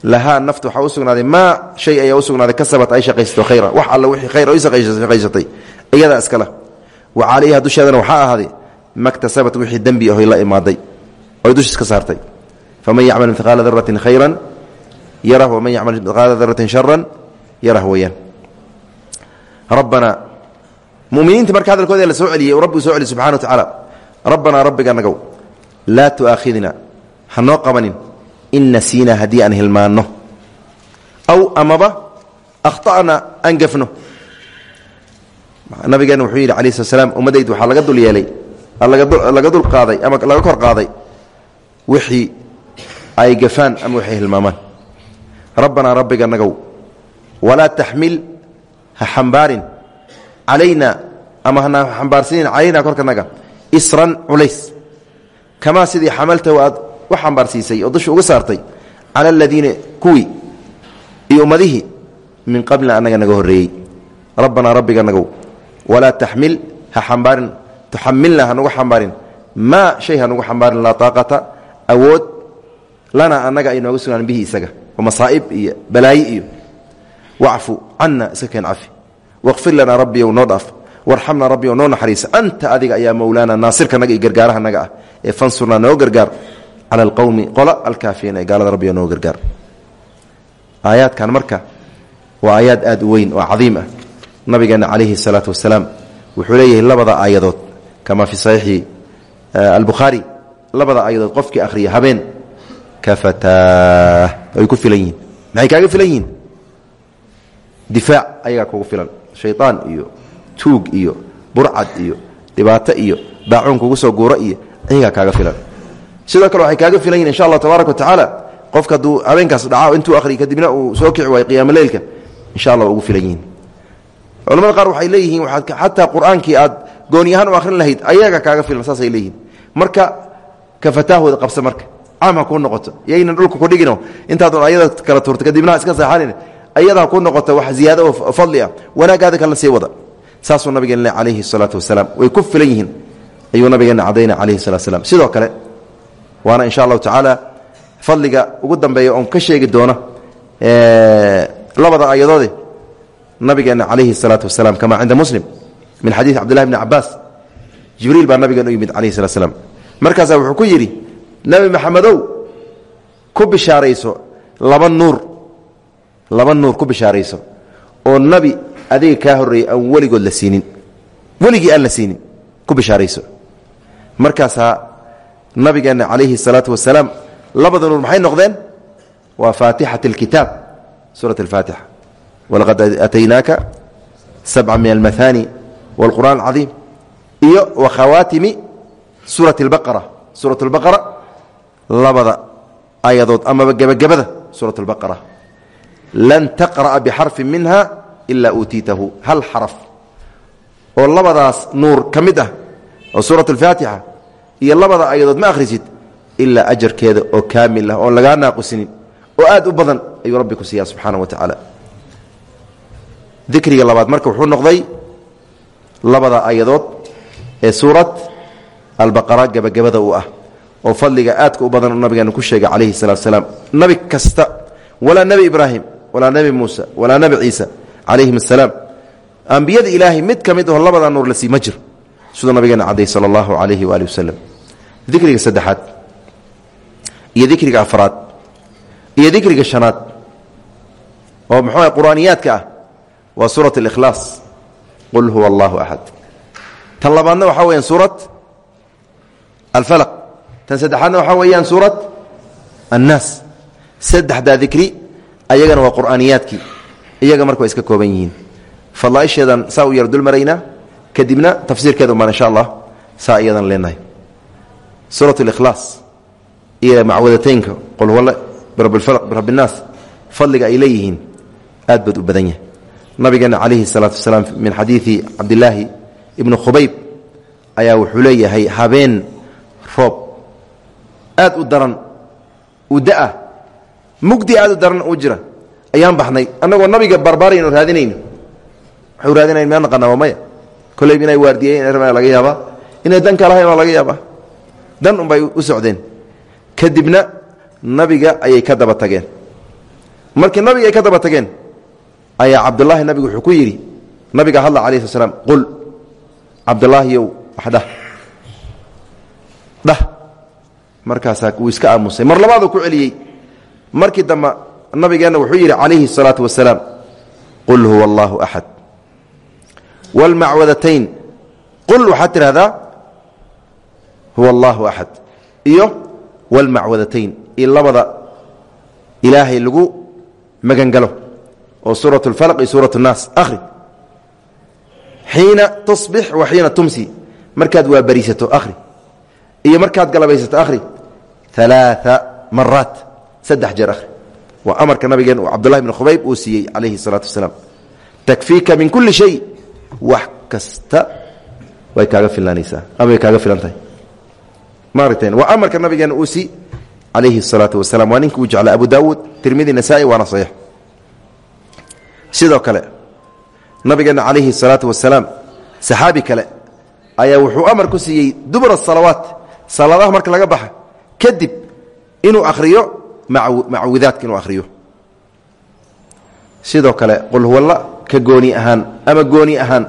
Lahaa nafta waxaa u sugnaaday maa shay ayaa u sugnaaday kasabat ay shaqaysato khayra. Wax alla wixii khayr ay shaqaysatay iyadaa iskala wa calayha dusheedana waxaa ahaaday maktasabat wixii dembi ahoy la imaaday oy dushiis ka saartay. Faman yacmal midqaala daratin khayran yarah waman yacmal midqaala daratin sharan yarah weeyaan. Rabbanaa muminiinta marka hadalkooda la soo celiyey rabbigu soo celiy subxana wa tacaala rabbanaa rabbiga nagow laa tu'aakhidna hanoo qabanin. In nasiina haddii aan hilmaanno. Aw amaba akhta'na aan gafno nabigeena wuxuu yidhi alayh slat slam ummaddaydu waxaa laga dul yeelay laga dul qaaday ama laga kor qaaday wixii ay gafaan ama waxay hilmaamaan. Rabbanaa rabbiga nagow walaa taxmil ha xambaarin calayna ama hana xambaarsiinin calaynaa korkanaga isran culays. Kamaa sidii xamaltahu aad u xambaarsiisay oo dusha uga saartay cala aladiina kuwii iyo min qablina annaga naga horreeyey. Rabbanaa rabbiga nagow walaa taxmil ha xambaarin tuxamilna hanugu xambaarin. Maa shay hanugu xambaarin laa taaqata awood lana annaga ay nooga bihi isaga oo masaa'ib iyo balaaye iyo. Wacfu canna iska keen cafi. Waqfir lanaa rabbiyow noo dhaaf. Warxamnaa rabbiyow noo anta adiga ayaa mowlaana naasirkanaga iyo gargaarahanaga ah ee fansurnaa gargaar cala alqowmi qola alkaafiyiin ee gaalada rabbiyo noo gargaar aayaadkan marka waa aayaad aad u weyn oo cadiim ah nabigeena calayhi salaatu wasalaam wuxuu leeyahay labada aayadood kama fi saxiixi albukhaari labada aayadood qofkii akhriya habeen kafataa ay ku filan yihiin maxay kaaga filan yihiin difaac ayagaa kugu filan shayطaan iyo tuug iyo burcad iyo dhibaato iyo daacuun kugu soo guuro iyo ayagaa kaaga filan sidoo kale waxay kaaga filan yihiin insha allah tabaaraka wa tacaala. Qofka hadduu habeenkaas dhaca intuu akhriy kadibna uu soo kici waayo qiyaamo leylka insha allah ugu filan yihiin. Culamada qaar waxay leeyihiin waaad xataa qur'aankii aad gooni ahaan u akhrin lahayd ayaga kaaga filan saasay leeyihiin. Marka kafataahooda qabsa marka. Caam ha noqoto. Yaynan dhulka kudhigino intaadun ayada kala tuurta kadibna iska seexanin ayadaa ku noqota wax ziyaado oo fadli ah. Wanaagaada kalena sii wada. Saasuu nabigeena calayhi salaatu wasalaam way ku filan yihiin. Ayuu nabigeena cadayna calayhi salatu wasalaam sidoo kale waana insha allahu tacaala fadliga ugu dambeeya oon ka sheegi doono labada ayadoode nabigeena calayhi salaatu wasalaam kama cinda muslim min xadiidi cabdillahi bni cabaas jibriil baa nabigeena u yimid calayhi salatu slam markaasaa wuxuu ku yidhi nebi maxamedow ku bishaarayso laba nuur laba nuur ku bishaarayso oo nabi adiga kaa horreeyey aan weligood la siinin weligii aan la siinin ku bishaarayso. Markaasaa nabigeenna calayhi salaatu wasalaam labada nuur maxay noqdeen waa faatixat alkitaab suurat alfaatixa walaqad ataynaaka sabca min almahaani wاlqur'an alcadiim iyo wa khawaatimi suurati اlbaqara suurat اlbaqara labada ayadood amaba gebagabada suurat اlbaqara lan taqra'a bixarfin minha ilaa uutiitahu hal xaraf oo labadaas nuur ka mid ah oo suurat alfaatixa iyo labada ayadood ma akhrisid ilaa ajarkeeda oo kaamil ah oon lagaa naaqusinin oo aad u badan ayuu rabbi ku siiyaa subxaana wa tacaala. Dikriga labaad marka wuxuu noqday labada ayadood ee suurad albaqara gebagabada u ah oo fadliga aadka u badan nabigeena ku sheegay calayhi salatu salaam nabi kasta walaa nebi ibraahim walaa nebi muuse walaa nebi ciisa calayhim asalaam. Ambiyada ilaahay mid ka mid aho labadaa nuur la sii ma jiro siduu nabigeena cadday sala allahu calayhi waali wasalam dikriga saddexaad iyo dikriga afraad iyo dikriga shanaad oo muxuu qur'aaniyaadka ah waa suurat اlikhlaas qul huwa allahu axad tan labaadna waxaa weyaan suurat alfalaq. Tan saddexaadna waxaa weeyaan suurat annaas. Saddexdaa dikri ayagana waa qur'aaniyaadkii. Iyaga marka waa iska kooban yihiin. Fadlaaisheedan saa u yar dul maraynaa kadibna tafsiirkeeda umaan insha allah saa iyadan leenahay suurat اlikhlaas iyo macwadataynka qul huwa birab اlfalq birab الnaas fadliga ay leeyihiin aad baad u badan yahay nabigeena calayhi الsalaatu wasalaam min xadiidi cabdilaahi ibni khubayb ayaa wuxuu leeyahay habeen roob aad u daran u da-a mugdi aad u daran u jira ayaan baxnay annagoo nabiga barbaarayno raadinayno waxau raadinayn maa naqanaa waa maya kolleyb inay waardiyeen laga yaabaa inay dan ka lahayn waa laga yaabaa dan unbay u socdeen kadibna nabiga ayay ka daba tageen markii nabiga ay ka daba tageen ayaa cabdulaahi nabigu wuxuu ku yidhi nabiga hadla alayh sl slam qul cabdulaahiyow waxdhah dhah markaasaa wuu iska aamusay mar labaaduu ku celiyey markii dambe nabigeenna wuxuu yidhi calayhi الsalaatu wasalaam qul huwa allahu axad wاlmacwadatayn qul waxaad tidhahdaa huwa allahu axad iyo wاlmacwadatayn iyo labada ilaahay lagu magangalo oo suuraة اlfalq iyo suuraة الnaas akhri xiina tusbix wa xiina tumsi markaad waabariisato akhri iyo markaad galabaysato akhri ثalaaثa maraat saddex jeer akhri waa amarka nabigeen uu cabdullahi bn khubayb uu siiyey calayhi الsalaatu wasalaam takfiika min kuli shay wax kasta way kaaga filnaanaysaa ama way kaaga filan tahay maaragteen waa amarka nabigeena uu si calayhi الsalaatu wasalaam waa ninka uu jeclaa abu daawuud tirmidi nasaa-i waana saxiix sidoo kale nabigeena calayhi الsalaatu wasalaam saxaabi kale ayaa wuxuu amar ku siiyey dubra الsalawaat salaadaha marka laga baxa kadib inuu akhriyo macwidaadka inuu akhriyo sidoo kale qul huwalla ka gooni ahaan ama gooni ahaan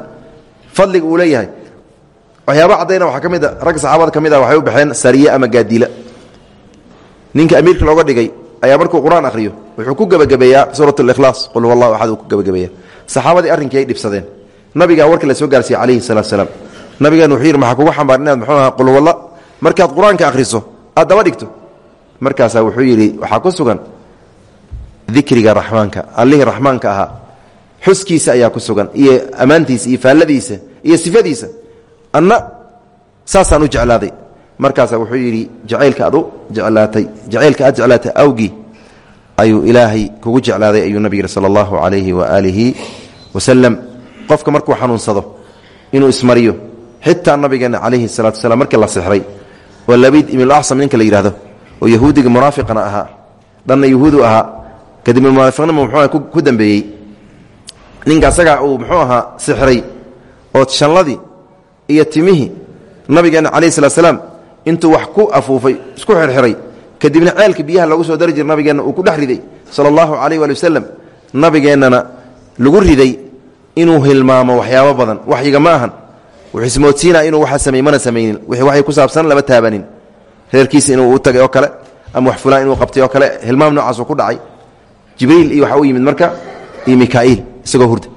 fadliga uu leeyahay waxyaaba caddayna waxaa ka mid a saxaabada ka ah waxay u baxeen sariye ama gaadiila ninka amiirka looga dhigay ayaa markuu qur'aan akhriyo wuxuu ku gebagabeeyaa suurat اlikhlaas qul huwa allahu axad ku gebagabeeya saxaabadii arrinkii ay dhibsadeen. Nabigaa warkii la soo gaarsiiyey calayhi salatu salaam nabigan wuxuu maxaa kugu xambaar muxuu ahaa qul huwalla markaad qur'aanka akhriso aad daba dhigto. Markaasaa wuxuu yidhi waxaa ku sugan dikriga raxmaanka allihii raxmaanka ahaa. Xuskiisa ayaa ku sugan iyo ammaantiisa iyo faalladiisa iyo sifadiisa anna saasaan u jeclaaday. Markaasaa wuxuu yidhi jacaylka ad u jeclaatay jacaylka aad jeclaatay awgii ayuu ilaahay kugu jeclaaday ayuu nabig yihi sala allahu calayhi waaalihi wasalam qofka markuu xanuunsado inuu ismariyo xitaa nabigeena calayhi salatu wasalaam markii la sixray oo labiid ibnulacsam ninka la yidhahdo oo yahuudiga munaafiqana ahaa dhanna yahuudu ahaa kadibna munaafiqnima muxuu ku dambeeyey. Ninka asagaa uu muxuu ahaa sixray oo shanladii iyo timihii nabigeena calayhi salatu salaam intuu wax ku afuufay isku xirxiray kadibna ceelka biyaha loogu soo dari jira nabigeenna uu ku dhex riday sala allahu calayh waali wasalam lagu riday inuu hilmaamo waxyaabo badan. Waxyiga ma wuxuu ismoodsiinaa inuu waxa samey mana samaynin. Wixii waxay ku saabsan lama taabanin. Reerkiisa inuu u tagay oo kale ama wax fulaan inuu qabtay oo kale hilmaam noocaasuu ku dhacay. Jibriil iyo waxa u yimid marka iyo mikaa'iil isagoo hurda.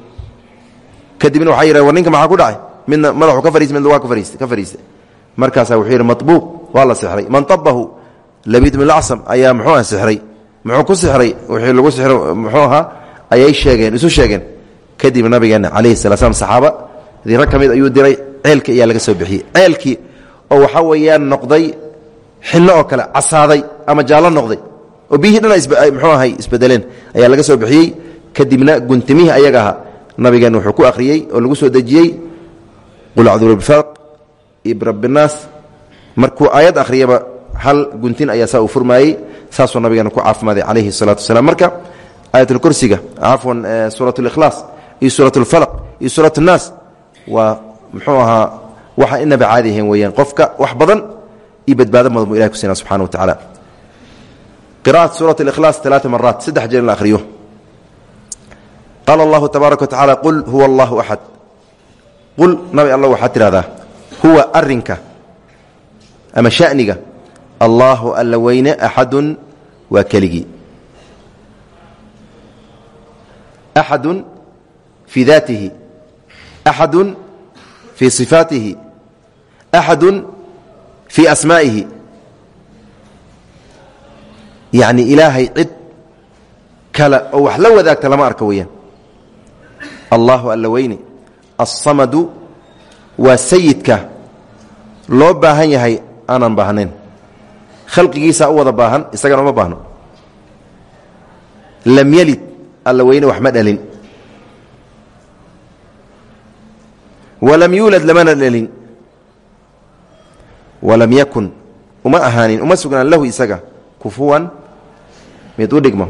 Kadibna waxaa yidhah war ninka maxaa ku dhacay midna madaxuu ka fariistay midna waa ka fariistay ka fariistay markaasaa wuxuu yidhi maطbuuq waa la sixray. Man tabahu labiid bin lacsam ayaa muxuu aha sixray. Muxuu ku sixray wixii lagu sixray muxuu ahaa ayay sheegeen isu sheegeen. Kadib nabigeena calayhi sala slam saxaaba dii rag ka mid ayuu diray ceelkii ayaa laga soo bixiyey. Ceelkii oo waxaa weeyaan noqday xillo oo kale casaaday ama jaallo noqday. Oo biyihii dhan muxuu ahay isbedeleen ayaa laga soo bixiyey. Kadibna guntimihii ayaga ahaa nabigeenna wuxuu ku akhriyey oo lagu soo dejiyey qul acdu bifaq iyo birabinaas markuu aayad akhriyaba hal guntin ayaa saa uu furmaayey saasuu nabigeena ku caafimaaday calayhi salatu wasalaam marka aayatulkursiga cafwan suurat likhlaas iyo suurat alfalaq iyo suurat annaas waa muxuu ahaa waxa inaba caadi ahayn qofka wax badan iyo badbaado mudan buu ilahi ku wa tacaala. Qira'at suurat alikhlaas alaaa maraat saddex jeer in la akhriyo. Qaala allahu tabaaraka wa tacala qul huwa allahu axad qul nabi alla waxaad tidhahdaa huwa arinka ama shaniga allaahu alla weyne axadun waa keligii axadun fii daatihi axadun fii صifaatihi axadun fii asmaa'ihi. Yacni ilaahay cid kale oo wax la wadaagta lama arka weeyaan. Allahu alla weyne alsamadu waa sayidka loo baahan yahay aanan baahnayn. Khalqigiisaa u wada baahan isagana uma baahno. Lam yelid alla weyne wax ma dhalin. Walam yuulad lamana dhalin. Walam yakun uma ahaanin uma sugnaan lahu isaga kufuwan. Mid u dhigmo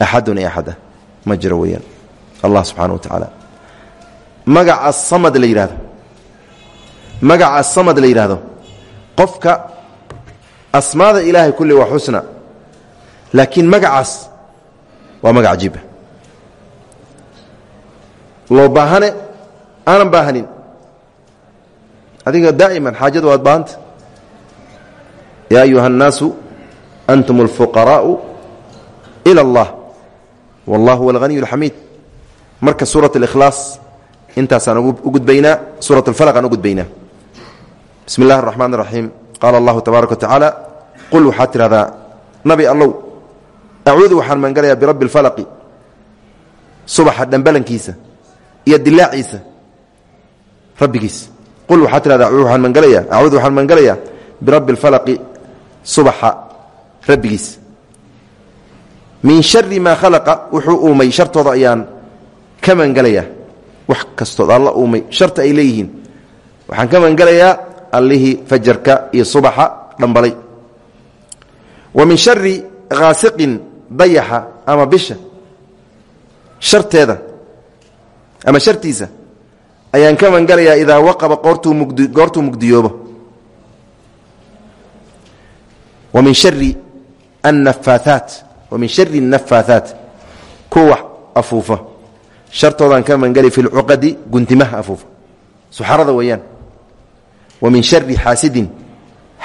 axadun ee axada ma jiro weeyaan. Allah subxaana wa tacaala magaca samad la yidhahdo magaca samad la yidhaahdo qofka asmaada ilaahay kulli waa xusna laakiin magacaas waa magac cajiiba loo baahane aanan baahanin adiga daa'iman xaajada waad baahanta yaa ayuha الnaasu antum اlfuqaraءu ilى اllah wallah huwa اlghaniy اlxamiid marka suuraة اlkhlaas intaasaan u gudbaynaa suuraة اlfalq aan u gudbaynaa bismi اllahi الرaxmaan الraxiim qaala allahu tabaaraka wa tacaala qul waxaad tidhahdaa nabi allow acuudu waxaan magangalayaa birabbi اlfalqi subaxa dhambalankiisa iyo dilaaciisa rabbigiis qul waxaad tidhahdaa waxaan magangalayaa acuudu waxaan magangalayaa birabbi اlfalqi subaxa rabbigiis min shari maa khalaqa wuxuu uumay shartooda ayaan ka magangelayaa wax kastood alla uumay sharta ay leeyihiin. Waxaan ka magangelayaa allihii fajarka iyo subaxa dhambalay. Wa min shari khaasiqin dayaxa ama bisha. Sharteeda ama shartiisa ayaan ka magangelayaa idaa waqaba goortuu mugdiyoobo. Wa min shari annafaathaat wa min shari annafaathaat kuwa afuufa shartoodaan ka magangeli fi lcuqadi guntimaha afuufa. Suxarada weeyaan. Wa min shari xaasidin.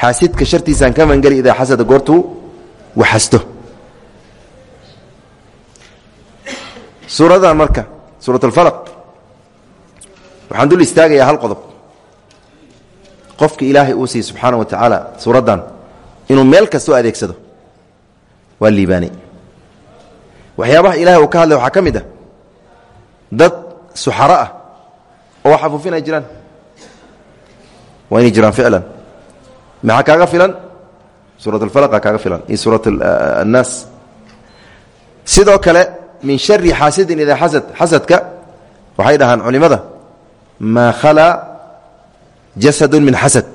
Xaasidka shartiisaan ka magangeli idaa xasada goortuu waxasto suuradan marka suurat alfalaq. Waxaan dul istaagayaa hal qodob. Qofka ilaahay uu siiye subxaana wa tacaala suuraddan inuu meel kastoo adeegsado waa liibaanay waxyaabaha ilahay uu ka hadlay waxaa ka mid ah dad suxaro ah oo wax afuufin jiraan. Waa jiraan ficlan maxaa kaaga filan? Suurat alfalaqa kaaga filan. Iyo suurat annaas. Sidoo kale min shari xaasidin idaa xasad xasadka waxay dhahaan culimada maa khalaa jasadun min xasad.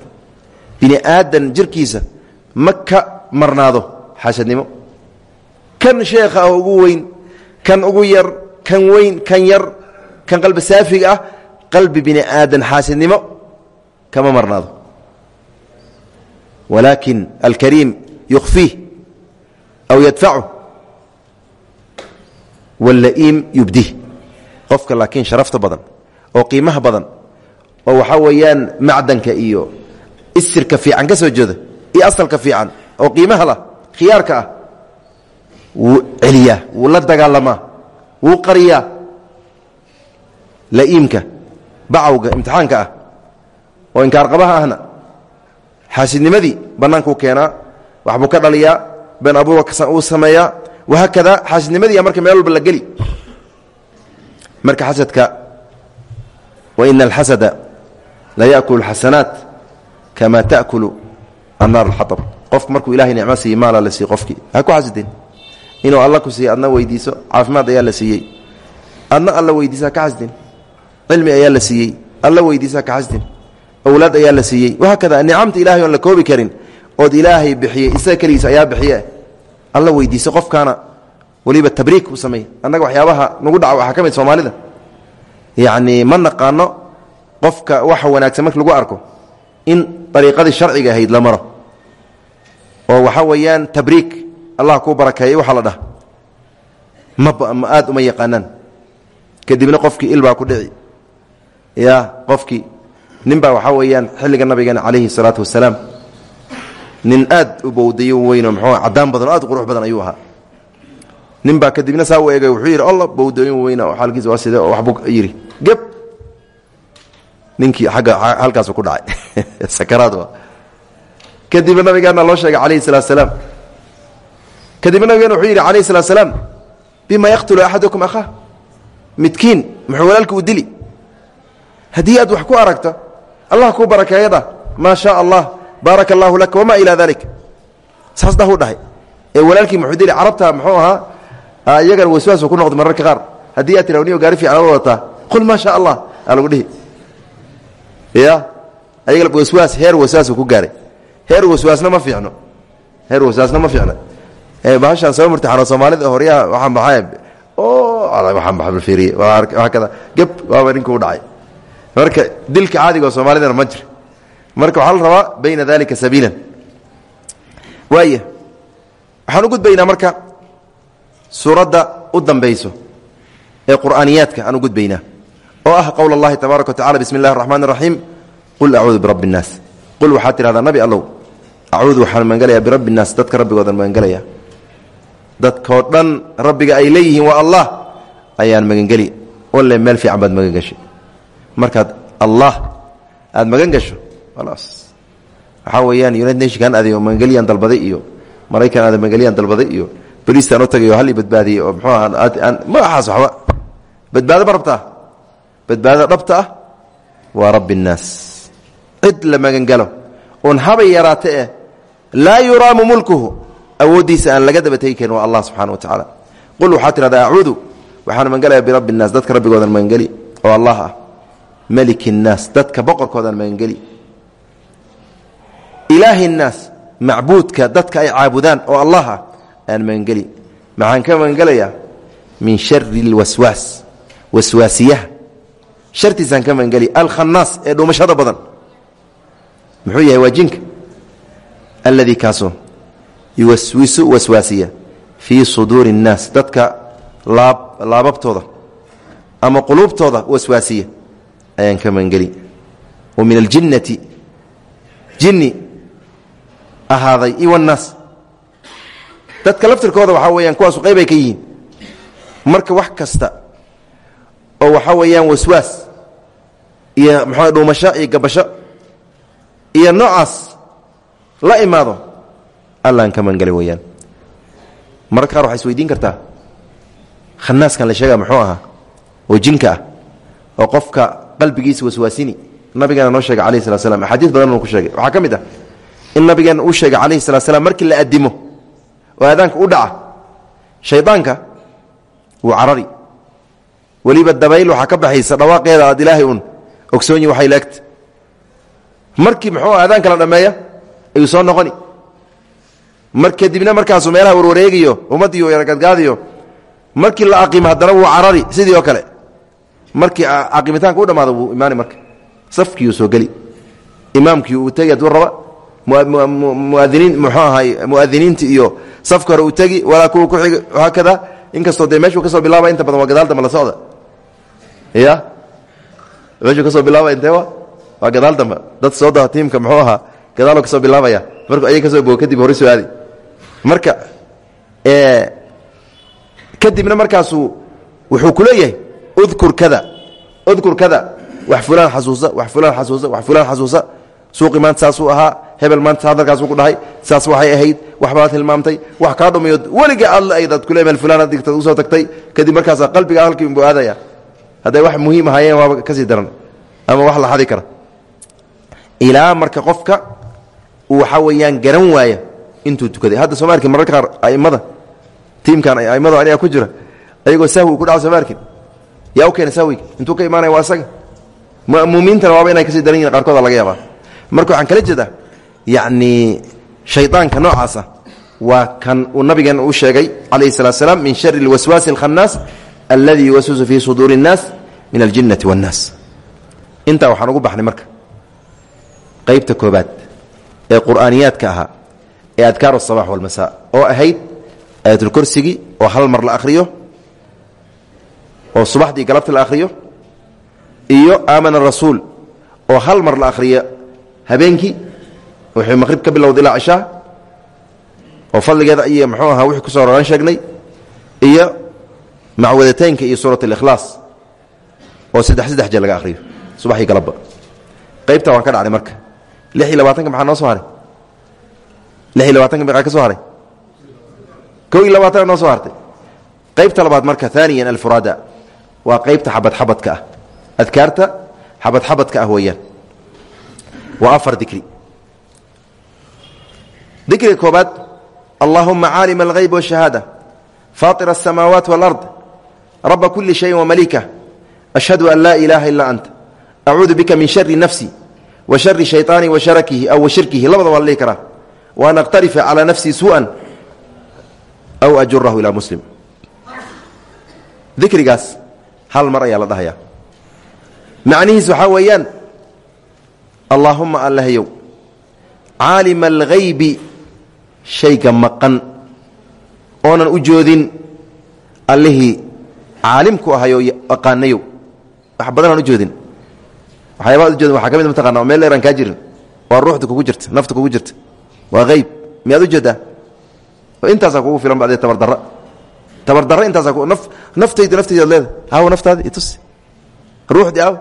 Bini aadan jirkiisa ma marnaado xaasadnimo kan sheekha ugu weyn kan ugu yar kan weyn kan yar kan qalbi saafiga ah qalbi bini aadan xaasidnimo kama marnaado. Walaakin alkariim yukhfiih aw yadfacu wاlla'iim yubdih. Qofka laakiin sharafta badan oo qiimaha badan oo waxaa weeyaan macdanka iyo isirka fiican ka soo jeeda iyo asalka fiican oo qiimaha lah khiyaarka ah wuu celiyaa wuu la dagaalamaa wuu qariyaa la'iimka bacawga imtixaanka ah. Oo inkaarqabaha ahna. Xaasidnimadii bannaankuu keenaa waxbuu ka dhaliyaa been abuurka uu sameeyaa. Wahaakada xaasidnimadii marka meel walba la geli. Marka xasadka waina alxasada la yaakulu xasanaat kama taakulu annaar alxatab. Qofku markuu ilahay nicmo siiye maala la siiye qofkii. Ha ku xasidin inuu alla ku siiye adna weydiiso. Caafimaad ayaa la siiyey. Adna alla weydiisa ka xasdin. Cilmi ayaa la siiyey. Alla weydiisa ka xasdin. Owlaad ayaa la siiyey. Wahaakada nicamta ilahay oon la koobi karin ood ilaahay bixiyey isaga keligiisa ayaa bixiye alla weydiisa qofkaana weliba tabriik u sameey annaga waxyaabaha nagu dhaca waxaa ka mid soomaalida. Yacni ma naqaano qofka waxa wanaagsan marki lagu arko in ariiqadii sharciga ahayd la maro. Oo waxaa weeyaan tabriik allah kuu barakeeyey waxaa la dhaha ma aad uma yaqaanaan. Kadibna qofkii ilbaa ku dhici. Ya qofkii nin baa waxaa weeyaan xilliga nabigeena calayhi salaatu wasalaam nin aad u bowdayo weynoo mxuu caddaan badan oo aad qurux badan ayuu ahaa. Nin baa kadibna saa u eegay wuxuu yidhi alla bowdooyin weyna xaalkiisa waa sidee? Oo waxbuu yidhi geb. Ninkii agga halkaasu ku dhacay. Sakaraad kadibna nabigeena loo sheegay calayhi salaat salaam kadibna nabigeena wuxuu yidhi calayhi salaat salaam bima yaqtulu axadukum akhaa midkiin muxuu walaalka u dili. Haddii aad wax ku aragto allah kuu barakeeyada maa shaa allah baaraka allaahu laka wamaa ilaa dalik saas dah u dhahay. Ee walaalkii muxuu dili carabta muxuu ahaa iyagana waswaasu ku noqday mararka qaar. Haddii aad tira niyo gaari fiican wadataa qul maa sha allah aa lagu dhihi. Ya? Ayaga waswaas heer waswaasu ku gaaray. Heer waswaasna ma fiicno. Heer waswaasna ma fiicno bahashaan soo murtaxano soomaalida horyaha waxaa maxaa oo waxaa maxbal fiiriye waa kada geb waaba ninka u dhacay marka dilka caadiga oo soomaalidana ma jir marka waxaa la rabaa bayna dalika sabiilan waaya waxaan u gudbaynaa marka suuradda u dambayso ee qur'aaniyaadka aan u gudbaynaa oo ah qowl اllahi tabaaraka wa tacala bismi اllahi الraxmaan الraxiim qul acuudu birabbi الnaas qul waxaad tidhahdaa nabi allow acuudu waxaan magangelayaa birabbi nnaas dadka rabbigoodan magangelayaa dadkoo dhan rabbiga ay leeyihiin waa allah ayaan magangeli. Walle meel fiican baad magan gashay markaad allah aad magan gasho khalaas. Waxaa weeyaan united nationkan adi oo magangeliyaan dalbaday iyo maraykan aada magangeliyaan dalbaday iyo boliistaan u tagay oo hal i oo muxuu ahaa magaxaas waxba. Badbaado ma rabtaa? Badbaado dhabta ah? Waa rabbi innaas cid la magangalo oon habay yaraate eh yuraamu mulkuhu awooddiisa aan laga daba tegi karin waa allah subxana wa tacaala qul waxaa tidhahdaa acuudu waxaan magangelayaa birabbi innaas dadka rabbigoodan magangeli oo allah ah meliki innaas dadka boqorkoodan magangeli ilaahi innaas macbuudka dadka ay caabudaan oo allah ah aan magangeli maxaan ka magangelayaa min shari اlwaswaas waswaasiyaha. Shartiisaan ka magangeli alkhanaas ee dhumashada badan. Muxuu yahay waa jinka alladii kaasoo yuwaswisu waswaasiya fii suduuri الnaas dadka laab laababtooda ama quluubtooda waswaasiya ayaan ka magangeli wa min aljinnati jinni ahaaday iwannaas dadka laftirkooda waxaa weeyaan kuwaasu qayb ay ka yihiin. Marka wax kasta oo waxaa weeyaan waswaas iyo dhuumasho iyo gabasho iyo noocaas la imaado allaan ka mangelay weeyaan mararka qaar waxaa isweydiin kartaa? Khanaaskan la sheega muxuu ahaa? Oo jinka ah oo qofka qalbigiisa waswaasini. Nabigeena noo sheegay alayh salat slam axaadiis badan uu ku sheegay. Waxaa ka ah in nabigeena uu sheegay calayhi salat slam markii la addimo oo aadaanka u dhaca shaydaanka wuu carari. Weliba dabayl waxaa ka baxaysa dhawaaqeeda aad ilaahay un ogsoonyi waxay leegta markii muxuu aadaanka la dhammeeya ayuu soo noqoni mar kadibna markaasuu meelaha warwareegiyo ummaddiiu yargadgaadiyo markii la aqimo haddana wuu carari sidii oo kale. Markii aqimitaanka u dhammaado wuu imaani marka. Safkiiuu soo geli. Imaamkii uu tegi hadduu raba muadiniin muxuu ahay muadiniinta iyo safka hore uu tegi walaa kuwa kuxig haakada inkastoo dee meeshuu ka soo bilaaba inta badan waa gadaal dambe la socda. Ya meeshuu ka soo bilaaba intee wa? Waa gadaal dambe dad soo daha tiimka muxuu ahaa gadaaloo ka soo bilaabaya. Markuu ayag ka soo bogo kadib hore soo aadi marka kadibna markaasuu wuxuu ku leeyahay udkur kada udkur kada wax fulaan xasuusa wax fulaan xasuusa wax fulaan xasuusa. Suuqi maanta saasuu ahaa hebel maanta hadalkaasuu ku dhahay saas waxay ahayd waxbaad hilmaamtay wax kaa dhumiyo weliga aad aydaad kule meel fulaan digtad u soo tagtay kadib markaasa qalbiga halkii unbuu aadaya. Hadday wax muhiim ahaayeen waaba ka sii daran ama wax la xadi kara. Ilaa marka qofka uu waxaa weeyaan garan waaya intuu tukaday hadda soo maarkin mararka qaar a'immada tiimkan a'immada aniga ku jira ayagoo sahwi ku dhaco soo maarkin yaa u keena sahwiga intuu ka imaanaya waa isaga ma'muumiintana waaba inay kasii daran yihin qaarkooda laga yaabaa marka waxaan kala jeedaa yacni shaydaanka noocaasa waa kan uu nabigeena uu sheegay calayhi salatu salaam min shari اlwaswaasi اlkhannaas alladii yuwaswisu fii suduuri الnaas min aljinnati waاnnaas intaa waxaan ugu baxnay marka qaybta koobaad ee qur'aaniyaadka ahaa ee adkaar asabax walmasaa oo ahayd aayatulkursigi oo hal mar la akhriyo oo subaxdii galabta la akhriyo iyo aamana rasuul oo hal mar la akhriyo habeenkii wuxuu maqhrib ka bilowda ilaa cishaa oo fadligeeda iyo muxuu ahaa wuxuu ku soo roran sheegnay iyo macwadataynka iyo suurat alikhlaas oo saddex saddex jeer laga akhriyo subaxii galabba. Qaybta waan ka dhacnay marka lix iyo maxaa noo soo haray? lix iyo labaatanka meeqaa ka soo haray kow iyo labaatana noo soo hartay qaybta labaad marka aaniyan alfuraada waa qaybta xabad xabadka ah adkaarta xabad xabadka ah weeyaan waa afar dikri dikriga koobaad allahuma caalima alghayb wاshahaada faaطir الsamaawaat wاlard raba kuli shayin wmalika ashhadu an laa ilaaha ilaa anta acuudu bika min shari nafsi wa shari shayطaani wa sharakihi aw wa shirkihi labada waa la dhihi karaa wa an aqtarifa calى nafsii suuءa aw ajurahu ilaa muslim dikrigaas hal mar ayaa la dhahayaa macnihiis waxaa weeyaan allaahuma allahyow caalima alghaybi shayga maqan oonan u joodin allihii caalimku ahayoo aqaanayow wax badan aan u joodin waxyaabaad u joodin waxaa ka mid mataqana oo meel dheer aan kaa jirin waa ruuxda kugu jirta nafta kugu jirta waa ayb miyaad u jeedaa intaasaa kugu filan bade tabardara. Tabardara intaasaa naftayda naftaydaad leedahay. Haw naftaadi. Itus ruuxdii aw.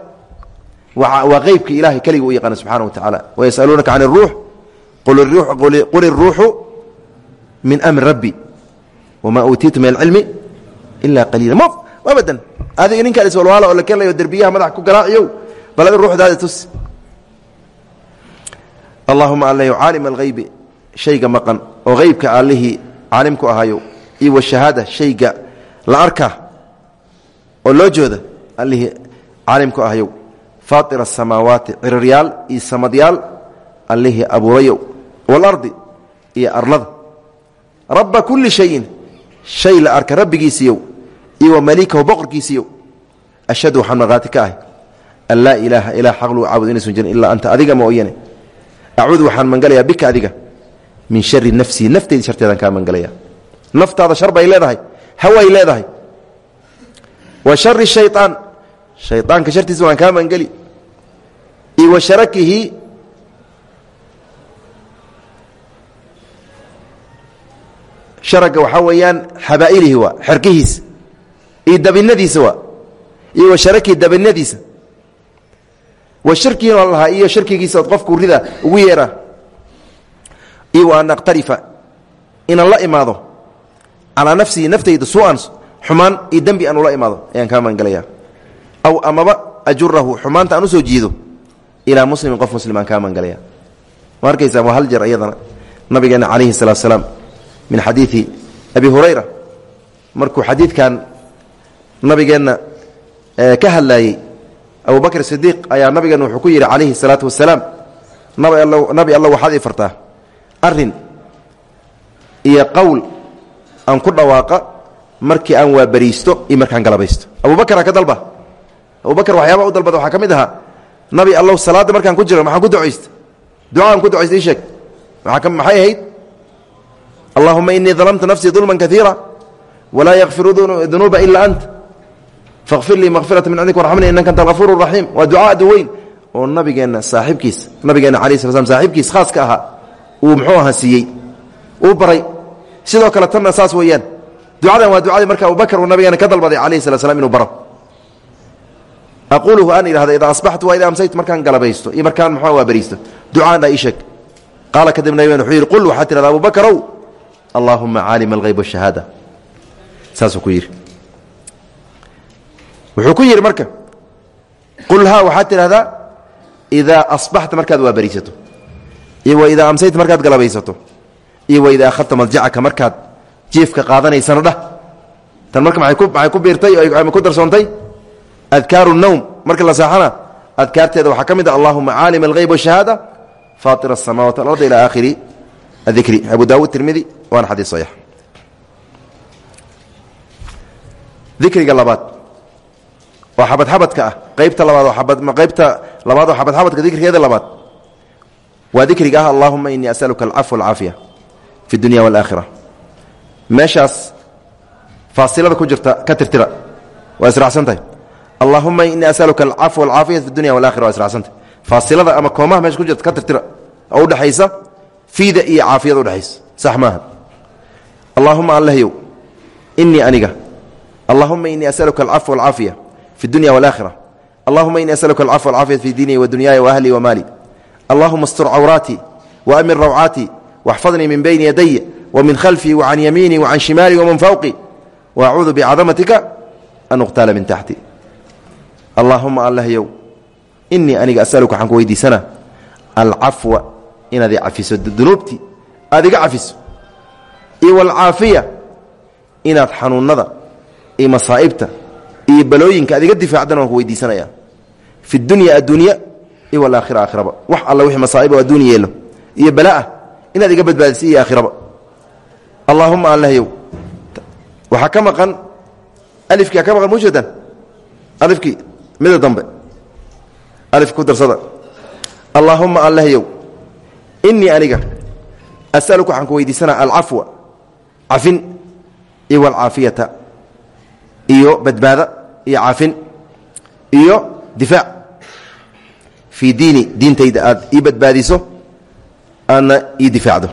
Waa qeybka ilahay keliga u yaqaana subxana wa tacaala. Wayasaluunaka can اruux qul iruuxu min amri rabbi. Wma uutiitu min alcilmi ila qaliila. M abadan adiga ninkaan iswalwaala oo la kelayo derbiyaha madax ku garaaciyow bal adi ruuxdaada tus allahuma allahu caalim alhaybi shayga maqan oo heybka allihii caalimku ahayo iyo washahaada shayga la arkaa oo loo jooda allihii caalimku ahayow faatir asamaawaati ciriryaal iyo samadyaal allihii abuurayow waalardi iyo arlada. Rabba kulli shayin shay la arka rabbigiisiiyow iyo wa malikahu boqorkiisiiyow ashhadu waxaan maqaati ka ahay. An laa ilaaha ilaa xaq lagu caabudo inaysan jirin ilaa anta adiga mooyane. Acuudu bika adiga min shari nafsii naftayda sharteedaan kaa mangalaya naftaada shar bay leedahay haway leedahay. Wa shari shayaan shayaanka shartiisa waan kaa mangeli iyo wa sharakihi sharaga waxaa weeyaan xabaa'ilihi waa xerkihiisa iyo dabinadiisa waa. Iyo wa sharakihi dabinadiisa wa shirkiina lahaa iyo shirkigiisa ood qofku rida ugu yeeraa iyo an aqtarifa inaan la imaado calaa nafsihi naftayda su'an xumaan iyo dembi aan ula imaado ayaan kaa magangelaya aw amaba ajurahu xumaanta aan u soo jiido ilaa muslimin qof muslim aan kaa magangelaya ma arkaysaa waa hal jeer iyadana nabigeena calayhi salaatu salaam min xadiidi abi hurayra markuu xadiidkan nabigeenna ka hadlaayey abu bakr sidiiq ayaa nabigeenna wuxuu ku yidhi calayhi salaatu wasalaam nabi alla waxaad ii fartaa arrin iyo qowl aan ku dhawaaqa markii aan waabariisto iyo markaan galabaysto abubakra ka dalba. Abubakr waxyaaba u dalbada waxaa ka mid ahaa nabi allow salaadda markaan ku jiro maxaan ku ducaysta ducaan ku ducaysta ii sheeg. Maxay ahayd? Allahuma inii dalamtu nafsii dulman kaiira walaa yakfiru dunuuba ila ant. Faqfir lii makfirata min cindik warxamni innaka anta algafuur raxiim waa ducaa adu weyn oo nabigeenna saaxiibkiis nabigeenna alai sla slam saaxiibkiis khaaska ahaa uu muxuu ahaa siiyey. Uu baray. Sidoo kale tanna saas weeyaan. Ducadan waa ducadii marka abubakr uu nabigeena ka dalbaday calayhi sala slam inuu baro. Aquuluhu aan idhahda idaa asbaxtu waa idaa amsaytu markaan galabaysto iyo markaan muxua waa bariisto ducaan dha ii sheeg. Qaala kadib nabigen wuxuu yidhi qul waxaad tidhahda abubakarow allaahuma caalim alhayb washahaada. Saasuu ku yidhi. Wuxuu ku yidhi marka qul haa waxaad tidhahdaa idaa asbaxta markaad waa bariisato iyo wa idaa amsayta markaad galabaysato iyo wa idaa akhadta madjacaka markaad jiifka qaadanaysana dhah. Tan marka maxay ku biirtay o ku darsoontay? Adkaaru nowm marka la saaxana adkaarteeda waxaa ka mid ah allahuma caalim alhayb washahaada faatir asamawat alarda ila aakhiri adikri. Abu daawud tirmidi waana xadiis saxiix dikriga labaad oo xabadxabadka ah. Qaybta labaad oo qaybta labaad oo xabadxabadka dikrigeeda labaad waa dikriga ah allahuma inii asaluka alcafwa alcaafiya fi dunya waalaakhira meeshaas faasilada ku jirta ka tirtira waa israacsan tahay allahuma inii asaluka alcafwa alcaafiya fi dunya walakhira waa israacsantahy faasilada ama koomaha meesha ku jirta ka tirtira oo udhexaysa fiida iyo caafiyada udhexaysa sax maaha. Allaahuma allahyow inii aniga. Allahuma inii asaluka alcafwa alcaafiya fi dunya walakhira allahuma inii asaluka alcafwa alcaafiya fi diini wadunyaya waahlii wamaali allahuma astur cawraatii waamir rawcaatii waxfadnii min bayni yadaya wamin khalfii wacan yamiinii wacan shimaali wamin fawqi waacuudu bicadamatika an uqtaala min taxti. Allaahuma allahyow inii aniga asaluka waxaan ku weydiisanaa alcafwa inaad i cafiso dunuubtii aad iga cafiso iyo walcaafiya inaad xanuunada iyo masaa'ibta iyo balooyinka aad iga difaacdan waan ku weydiisanaya fi dunya addunya iyo walaakhira aakhiraba. Wax alla wixii masaa'ib oo adduun yeelo iyo bala'ah inaad iga badbaadisa iyo aakhiraba. Allaahuma allahyow waxaa ka maqan alifkia ka maqan mujeedan alifkii mida dambe. Alif ku darsada. Allaahuma allahyow inii aniga asaluka waxaan ku weydiisanaa alcafwa cafin iyo walcaafiyata iyo badbaada iyo cafin iyo difaac fii diini diintayda aad ii badbaadiso aadna ii difaacdo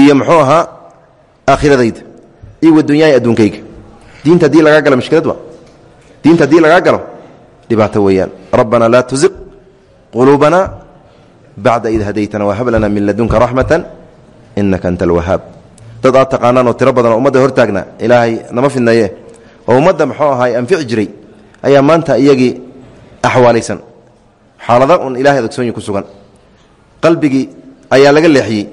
iyo muxuu ahaa aakhiradayda iyo waddunyaaya adduunkayga diinta haddii lagaa galo mushkilad wa diinta haddii lagaa galo dhibaato weeyaan rabbana laa tuziq quluubana bacda id hadaytana wahab lana min ladunka raxmata inaka anta alwahaab dad aad taqaanaan oo tiro badan oo ummadda hortaagna ilaahay nama fidnaye oo ummadda xaalada un ilahay adogsoonyi ku sugan. Qalbigii ayaa laga leexiyey.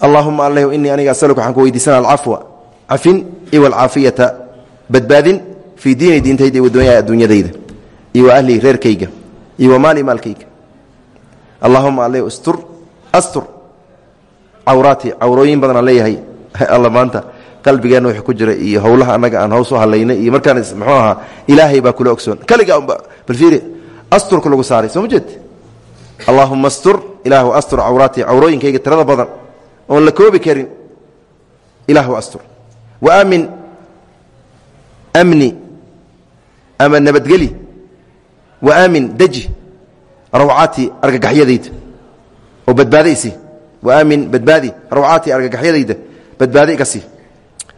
Allahuma alh inii aniga asaluka waxaan ku weydiisana alcafwa cafin iw alcaafiyata badbaadin fii diini diintayda iyo wadoonyaha iyo wa reerkayga iyo maali maalkayga. Allahuma aleh stur astur. Cawraati cawrooyin badan aan leeyahay alla maanta qalbigeenna wx ku jira iyo howlaha annaga aan hows u hadlaynay iyo markaan muxuu ahaa ilaahay baa kula ogsoon. Keliga unba bal fiiri asturka lagu saaray soo ma jeed? Allaahuma astur ilaahu astur cawraati cawrooyinkayga tirada badan oon la koobi karin. Ilaahu astur. Wa aamin amni ama nabadgeli. Wa aamin deji rawcaati argagaxyadayda. Oo badbaadaysi wa aamin badbaadi rawcaati argagaxyadayda. Badbaada iga sii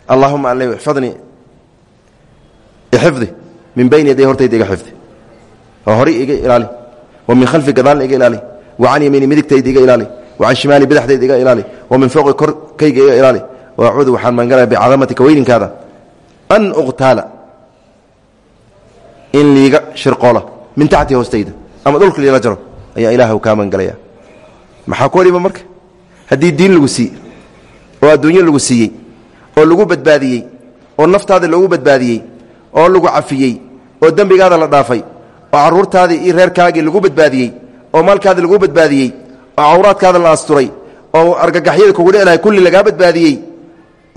allahuma al ixfadnii ixifdi min bayni yaday hortayda iga xifdi. Oo horay iga ilaali. Wa min khalfi gadaalna iga ilaali. Wa can yamiini midigtayda iga ilaali. Wa can shimaali badaxdayda iga ilaali. Wa min fowqi korkayga iga ilaali. Wa acuudu waxaan maangalaya bicadamatika weyninkaada an uqtaala. In liiga shirqoola. Min taxti hoostayda. Ama dhulka liila jaro. Ayaa ilaah kaa maangalaya maxaa ku dhiba marka? Haddii diin lagu siiye oo adduunyo lagu siiyey oo lagu badbaadiyey oo naftaada loogu badbaadiyey oo lagu cafiyey oo dembigaada la dhaafay oo caruurtaadii iyo reerkaagii lagu badbaadiyey oo maalkaadii lagu badbaadiyey oo cawraadkaada la asturay oo argagaxyada kugu dhelahay kulli lagaa badbaadiyey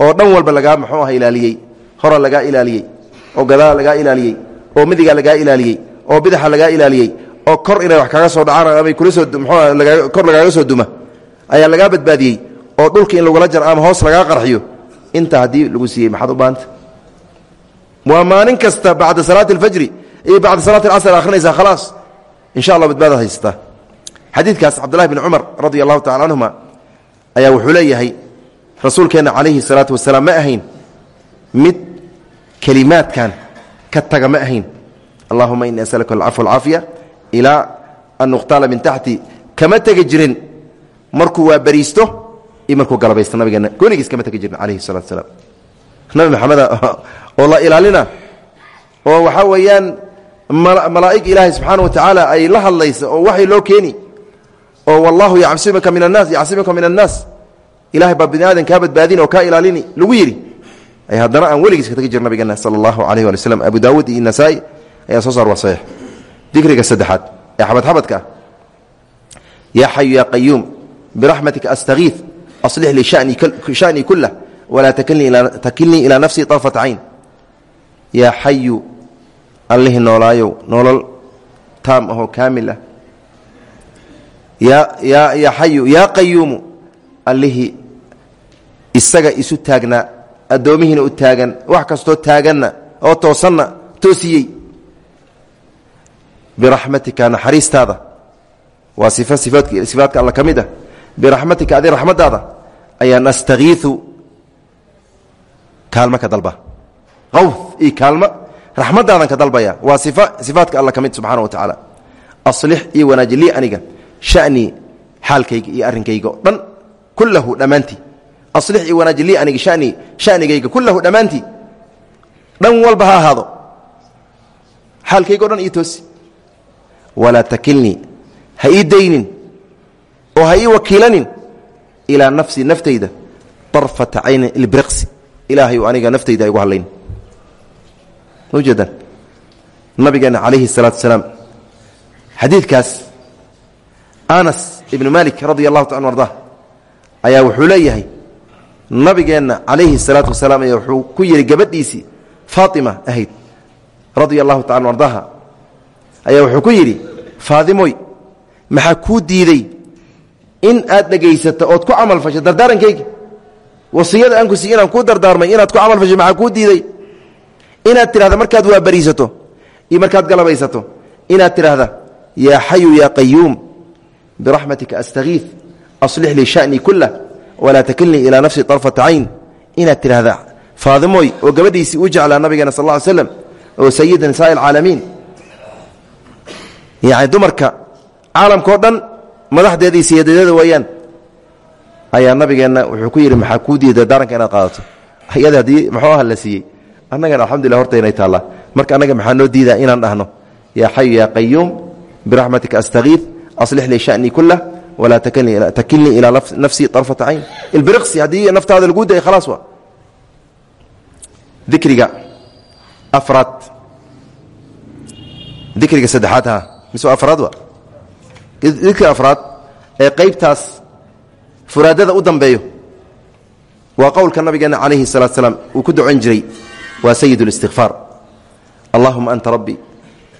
oo dhan walba lagaa muxuu aha ilaaliyey. Hora lagaa ilaaliyey oo gadaa lagaa ilaaliyey oo midigaa lagaa ilaaliyey oo bidaxa lagaa ilaaliyey oo kor inay wax kaga soo dhacaan ama kula soo mxuu kor lagaaga soo duma ayaa lagaa badbaadiyey oo dhulka in lagula jar ama hoos lagaa qarxiyo inta haddii lagu siiyey maxaad u baahanta waa maalin kasta bacda salaati alfajri iyo bacda salaati alcasr akhrinaysaa khalaas. Insha allah badbaadaad haysataa. Xadiidkaas cabdullahi bn cumar radia allahu tacala canhuma ayaa wuxuu leeyahay rasuulkeenna calayhi salaatu wasalaam ma ahayn mid kelimaadkan ka taga ma ahayn. Allahuma ini asaluka alcafwa alcaafiya ilaa an nuqtaala min taxti. Kama tegi jirin. Markuu waa bariisto markuu galabaysto nabigeena gonigiis kama tegi jirin calayhi salatu wasalaam nabi maxameda oo la ilaalina oo waxaa weeyaan malaa'ig ilaahay subxaana wa tacaala ay la hadlaysa oo waxay loo keeni oo wallahu yacsimka min annaas yacsimuka min annaas. Ilahay baa bini aadan kaa badbaadin oo kaa ilaalini lagu yidhi. Ay haddana aan weligiis ka tegi jir nabigeena sala allahu alayh wali slam abu daawuud iyo nasaa-i ayaa soo saar waa saxiix. Dikriga saddexaad ee xabadxabadka. Ah yaa xayu yaa qayuum biraxmatika astakiif aslix lii shanii kulah walaa takilnii ilaa nafsii طarfata cayn yaa xayu allihii noolaayow nolol taam ahoo kaamil ah yaa xayu yaa qayuumu allihii isaga isu taagnaa addoomihiina u taagan wax kastoo taaganna oo toosanna toosiyey biraxmatika naxariistaada waa sifo sifaadka alla ka mid ah biraxmatika adi raxmaddaada ayaan astakiiu kaalmo ka dalba. Qaw iyo kaalmo raxmaddaadan ka dalbaya. Waa sifa sifaadka alla ka mid subxana wa tacaala aslix iyo wanaaji lii aniga shanii xaalkayga iyo arrinkayga o dhan kullahu dhammaantii aslix iyo wanaaji lii aniga shanii shanigayga kullahu dhammaantii dhan walba ha ahaado. Xaalkayga o dhan iyo toosi. Walaa ii oo ha ii wakiilanin ilaa nafsii naftayda arfata caynin ilbriqsi ilaahay aniga naftayda ay gu hadlayn ujeedaan nabigeenna calayhi الsalaatu wasalaam xadiidkaas anas ibnu malik radia allahu taala arda ayaa wuxuu leeyahay nabigeenna calayhi الsalaatu wasalaam ayaa wuxuu ku yidhi gabadhiisii faatima ahayd radia allahu tacala ardaha ayaa wuxuu ku yidhi faadimoy maxaa kuu diiday in aad dhegaysato ood ku camal fasho dardaarankayga wasiyada aan ku siiy inaan kuu dardaarmay inaad ku camal fasho maxaa kuu diiday? Inaad tidhahda markaad waa bariisato iyo markaad galabaysato inaad tidhaahda yaa xayu yaa qayuum biraxmatika astakiif aslix lii shanii kulah walaa takilnii ilaa nafsi طarfata cayn inaad tidhaahda faadimoy oo gabadhiisii u jeclaa nabigeena sal ly slam oo sayida nisaa alcaalamiin yani dumarka caalamkao dhan madaxdeeda iyo siyaadadeeda weeyaan. Ayaa nabigeenna wuxuu ku yidhi maxaa kuu diida daaranka inaad qaadato? Iyada haddii muxuu aha la siiyey. Annagana alxamdulillah horta inay taallaa. Marka annaga maxaa noo diidaa inaan dhahno? Yaa xayu yaa qayuum biraxmatika astakiif aslix lii shanii kulah walaa takilnii ilaa nafsii arfata cayn ilbiriqsi haddii naftaada laguu dayay khalaas waa. Dikriga afraad. Dikriga saddexaad ha mise afraad wa dikriga afraad ee qaybtaas furaadada u dambeeyo waa qowlka nabigeena calayhi salaatu salaam uu ku ducan jiray waa sayid اlistikfaar allahuma anta rabbi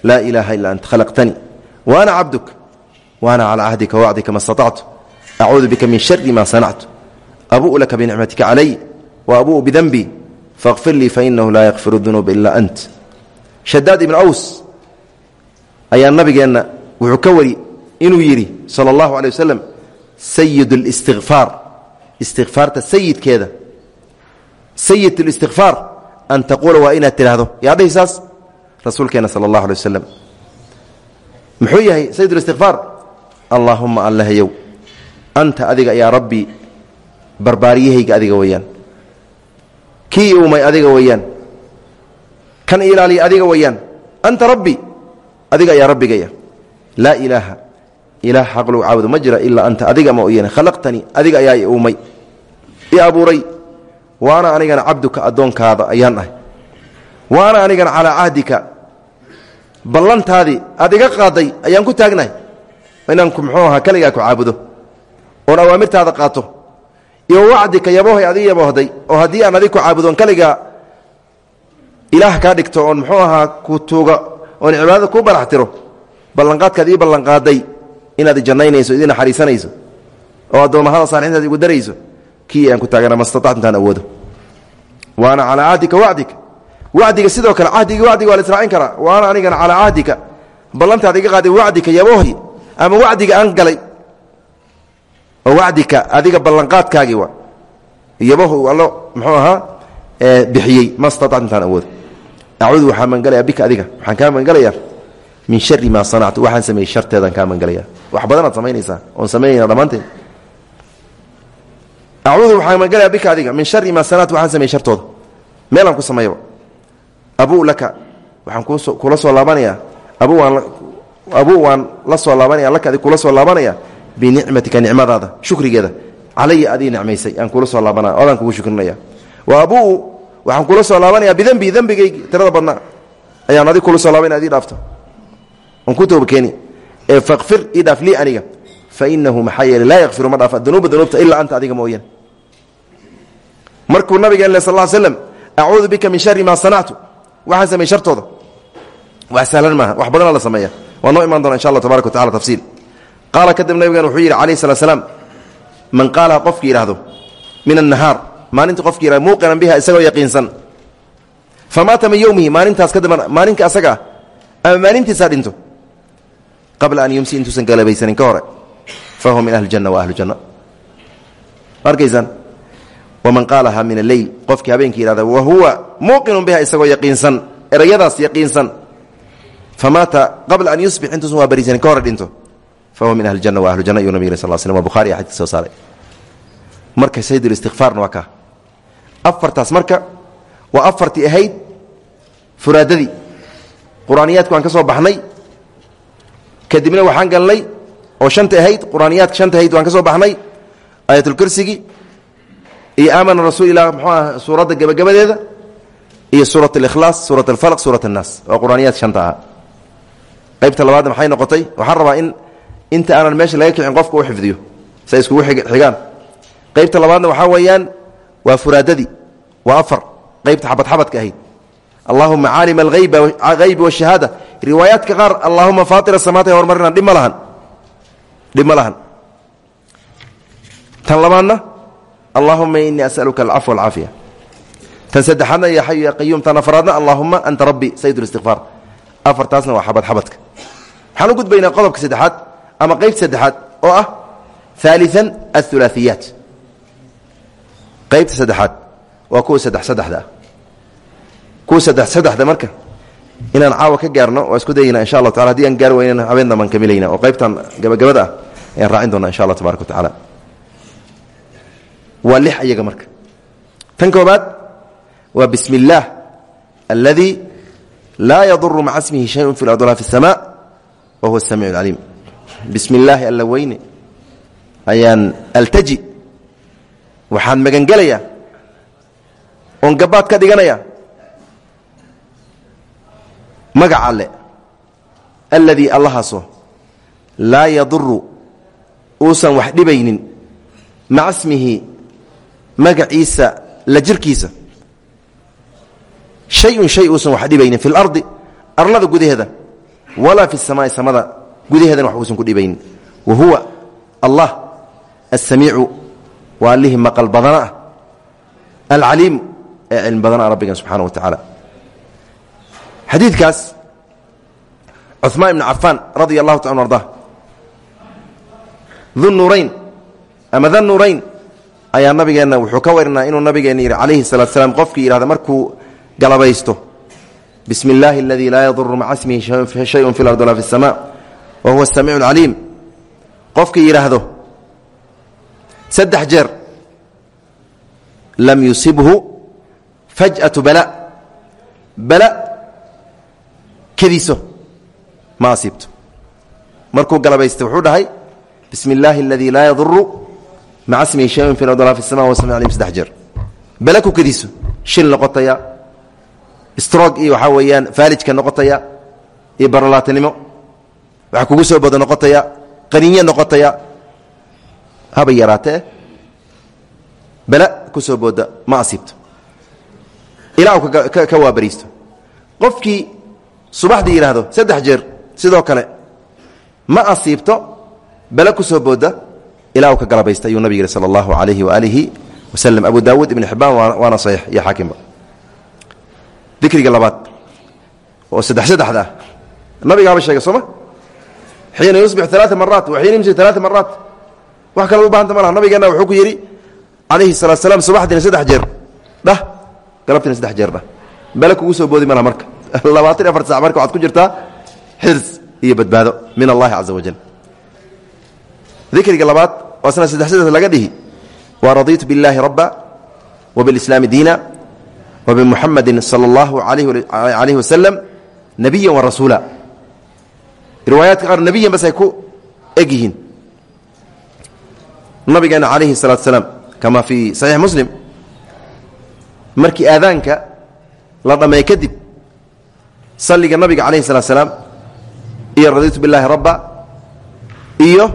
laa ilaaha ila anta khalaqtanii wa ana cabduk wa ana calaa cahdika wacdika ma staطactu acuudu bika min shari ma sanactu abu'u laka binicmatika calay wa abu'u bidanbii faاkfir lii fainahu laa yakfir اdunuuba ila ant shadaad ibn aws ayaa nabigeenna wuxuu ka wari inuu yidhi salى اllahu alيه waslem sayid اlistikfaar istikfaarta sayidkeeda sayid اlistikfaar an taquula waa inaad tidhaahdo yaa dhahi saas rasuulkeena sala اllahu alay waslem muxuu yahay sayid اlistikfaar allaahuma allahayow anta adiga yaa rabbii barbaariyahayga adiga weeyaan kii uumay adiga weeyaan kan ilaaliya adiga weeyaan anta rabbi adiga ayaa rabbigaya laa ilaaha ilaah xaq lagu caabudo. Ma jira ilaa anta adiga ma oyane khalaqtanii adiga ayaa i uumay. I abuuray. Waana anigana cabduka addoonkaada ayaan ahay. Waana anigana calaa cahdika ballantaadii aad iga qaaday ayaan ku taagnahay. Inaan muxuu ahaa keligaa ku caabudo. Oon awaamirtaada qaato. Iyo wacdika yabohay adii yabohday oo haddii aan adig ku caabudoon keligaa ilaah kaa dhigto. Oon muxuu ahaa ku tuuga. Oon cibaadada kuu barax ballanqaadkaad ii ballanqaaday inaad ijannaynayso idii naxariisanayso oo addoommahada saalixiintaad igu darayso kii aan ku taagana mastatactu intaan awoodo. Waana calaa cahdika wacdika. Wacdiga sidoo kale cahdigii wacdiga waa la israacin karaa. Waana anigana calaa cahdika ballantaad iga qaaday wacdika yabohi ama wacdiga aan galay. Oo wacdika adiga ballanqaadkaagii waa. Yaboh allo muxuu ahaa bixiyey. Ma statactu intaan awoodo. Acuudu waxaa mangalayaa bika adiga. Waxaan kaa mangalayaa min shari maa sanactu waxaan sameeyey sharteedaan kaa mangalaya. Wax badanaad samaynaysaa. Oon samaynayna dhammaanteed. Acuudu waxaan mangalaya bika adiga. Min shari maa sanactu waxaan sameeyey shartooda. Meelaan ku sameeyaba abuu laka waxaan kuso kula soo laabanayaa abu waan abuu waan la soo laabanaya. Laka adig kula soo laabanaya. Binicmatika nicmadaada. Shukrigeeda. Calaya adii nicmaysay. Aan kula soo laabanaya odaan kugu shukrinaya. Wa abuu waxaan kula soo laabanaya. Bidembi dembigaygi tirada badnaa. Ayaan adig kula soo laabana adii dhaafto ku toobkeeni ee fakfir ii dhaaf lii aniga fainahu maxaa yeele laa yakfiru ma dhaafa dunuuba dunuubta ilaa anta adiga mooyane markuu nabigeen le sal l slam acuudu bika min shari maa sanactu waxaan sameey shartooda. Wax sahlan maaha wax badana la sameeya waa noo imaan doona insha allah tabarak wa tacala tafsiil. Qaala kadib nabigan wuxuu yidhi calayh salat slaam man qaalaha qofki yidhaahdo min annahaar maalintii qofki yihahdo muuqinan biha isagoo yaqiinsan. Famaata min yowmihi maalintaas kadib maalinka asaga ah ama maalintiisaa dhinto qabla an yumsi intuusan galabaysanin ka hore. Fahuwa min ahli janna wa ahlu janna arkaysaan waman qaalaha min alleyl qofkii habeenkii yihahda wa huwa muuqinun biha isagoo yaqiinsan erayadaas yaqiinsan. Famaata qabla an yusbix intuusan waa bariisanin ka hore dhinto. Fahuwa min ahli janna wa ahlu janna ayuu nabig sal slm wa bukhari xadis soo saaray. Marka saydulistikfaarna waa kaa afartaas marka waa afartii ahayd furaadadii. Qur'aaniyaadku waan ka soo baxnay kadibna waxaan galnay oo shanta ahayd qur'aaniyaadka shanta ahayd waan ka soo baxnay aayatulkursigi iyo aamana rasuul ilah muxuu ah suuradda gebagabadeeda iyo suurat alikhlaas suurat alfalq suurat annaas waa qur'aaniyaadka shanta ahaa. Qaybta labaadna maxay noqotay? Waxaan rabaa in inta aanan meesha laga kicin qofka u xifdiyo si ay iskugu xigaan. Qaybta labaadna waxaa weeyaan waa furaadadii waa afar. Qaybta xabadxabadka ahayd. Allahuma caalima alhaybi washahaada riwaayaadka qaar allaahuma faatir samaati hormarina dhib ma lahan. Dhib ma lahan. Tan labaadna allaahuma inii asaluka alcafwa alcaafiya tan saddexaadna yaa xayu yaa qayuum tan afraadna allaahuma anta rabbi saydulistiqfaar afartaasna waa xabadxabadka waxaan u gudbaynaa qodobka saddexaad ama qaybta saddexaad oo ah aalian aulaaثiyaat qaybta saddexaad waa kuwa saddex saddexda. Ah kuwa saddex saddexda marka inaan caawa ka gaarno waa isku dayayna insha allah taala hadii aan gaar weynan habeen dambaan kamilayna oo qaybtan gabagabada ah ayaan raacin doona insha allah tabaraka wa tacaala waa lix ayaga marka tan koobaad waa bismi اllaah aladi laa yaduru maca smihi shayun fi lard walaa fi الsama wa huwa الsamiic اlcaliim bismi illaahi alla weyne ayaan altaji waxaan magangelayaa oon gabaad ka dhiganaya magaca alle alladii allahaasoo laa yaduru uusan wax dhibaynin maca smihi magaciisa la jirkiisa. Shayun shay uusan wax dhibaynin fi lardi arlada gudaheeda walaa fi samaai samada gudaheedana wax uusan ku dhibaynin. Wa huwa allah asamiicu waa allihii maqal badana ah alcaliimu ee cilmi badana rabbigan subxaana wa tacaala xadiidkaas cuثmaan ibn cafaan radia allahu taala arda dunuurayn ama danuurayn ayaa nabigeenna wuxuu ka warinaa inuu nabigeenna yidhi calayhi salaatu salaam qofkii yidhahda markuu galabaysto bismi اllahi اladii laa yaduru maca smihi shayun fi lard walaa fi الsama wa huwa الsamiic اlcaliim qofkii yidhaahdo saddex jeer lam yusibhu fajأaةu bala bala kediso ma asiibto markuu galabaystay wuxuu dhahay bismi illaahi aladii laa yaduru maca smihi shayun fi ard fi sama wasami alyim saddex jeer. Bale ku kediso shil noqotaya strog iyo waxaa weeyaan faalijka noqotaya iyo baralaatinimo waxaa kugu soo bado noqotaya qaninyo noqotaya haba yaraatee? Bala ku soo booda ma asiibto ilaa uu ka waabariisto. Qofkii subaxdii yidhaahdo saddex jeer sidoo kale ma asiibto bala ku soo booda ilaa uu ka galabaysta ayuu nabig yihi sala allahu alayhi waaalihi waslem abu daawuud ibn xibaan waana saxiix iyo xaakimba dikriga labaad oo saddex saddexda ah nabigaaba sheegay sooma xiina yusbix alaa maraat wa xiina yumsi alaa maraat wax kale u bahanta ma laha nabigeenna wuxuu ku yidhi calayhi salaatu salaam subaxdiina saddex jeer dhah galabtiina saddex jeer dhah bale kugu soo boodi ma laha marka labaatan afar sac marka waxaad ku jirtaa xirs iyo badbaado min allahi caza wajal dikriga labaad oo sana saddexsidaas laga dhihi waa radiitu biاllaahi rabba wa bilislaami diina wa bimuxamadi sala allahu alayhi wasalam nebiya wa rasuula riwaayaadka qaar nebiyan bas ay ku eg yihiin nabigeena calayhi salatu salaam kama fii saxiix muslim markii aadaanka la dhammay kadib salliga nabiga calayhi salaa slaam iyo radiitu billahi rabba iyo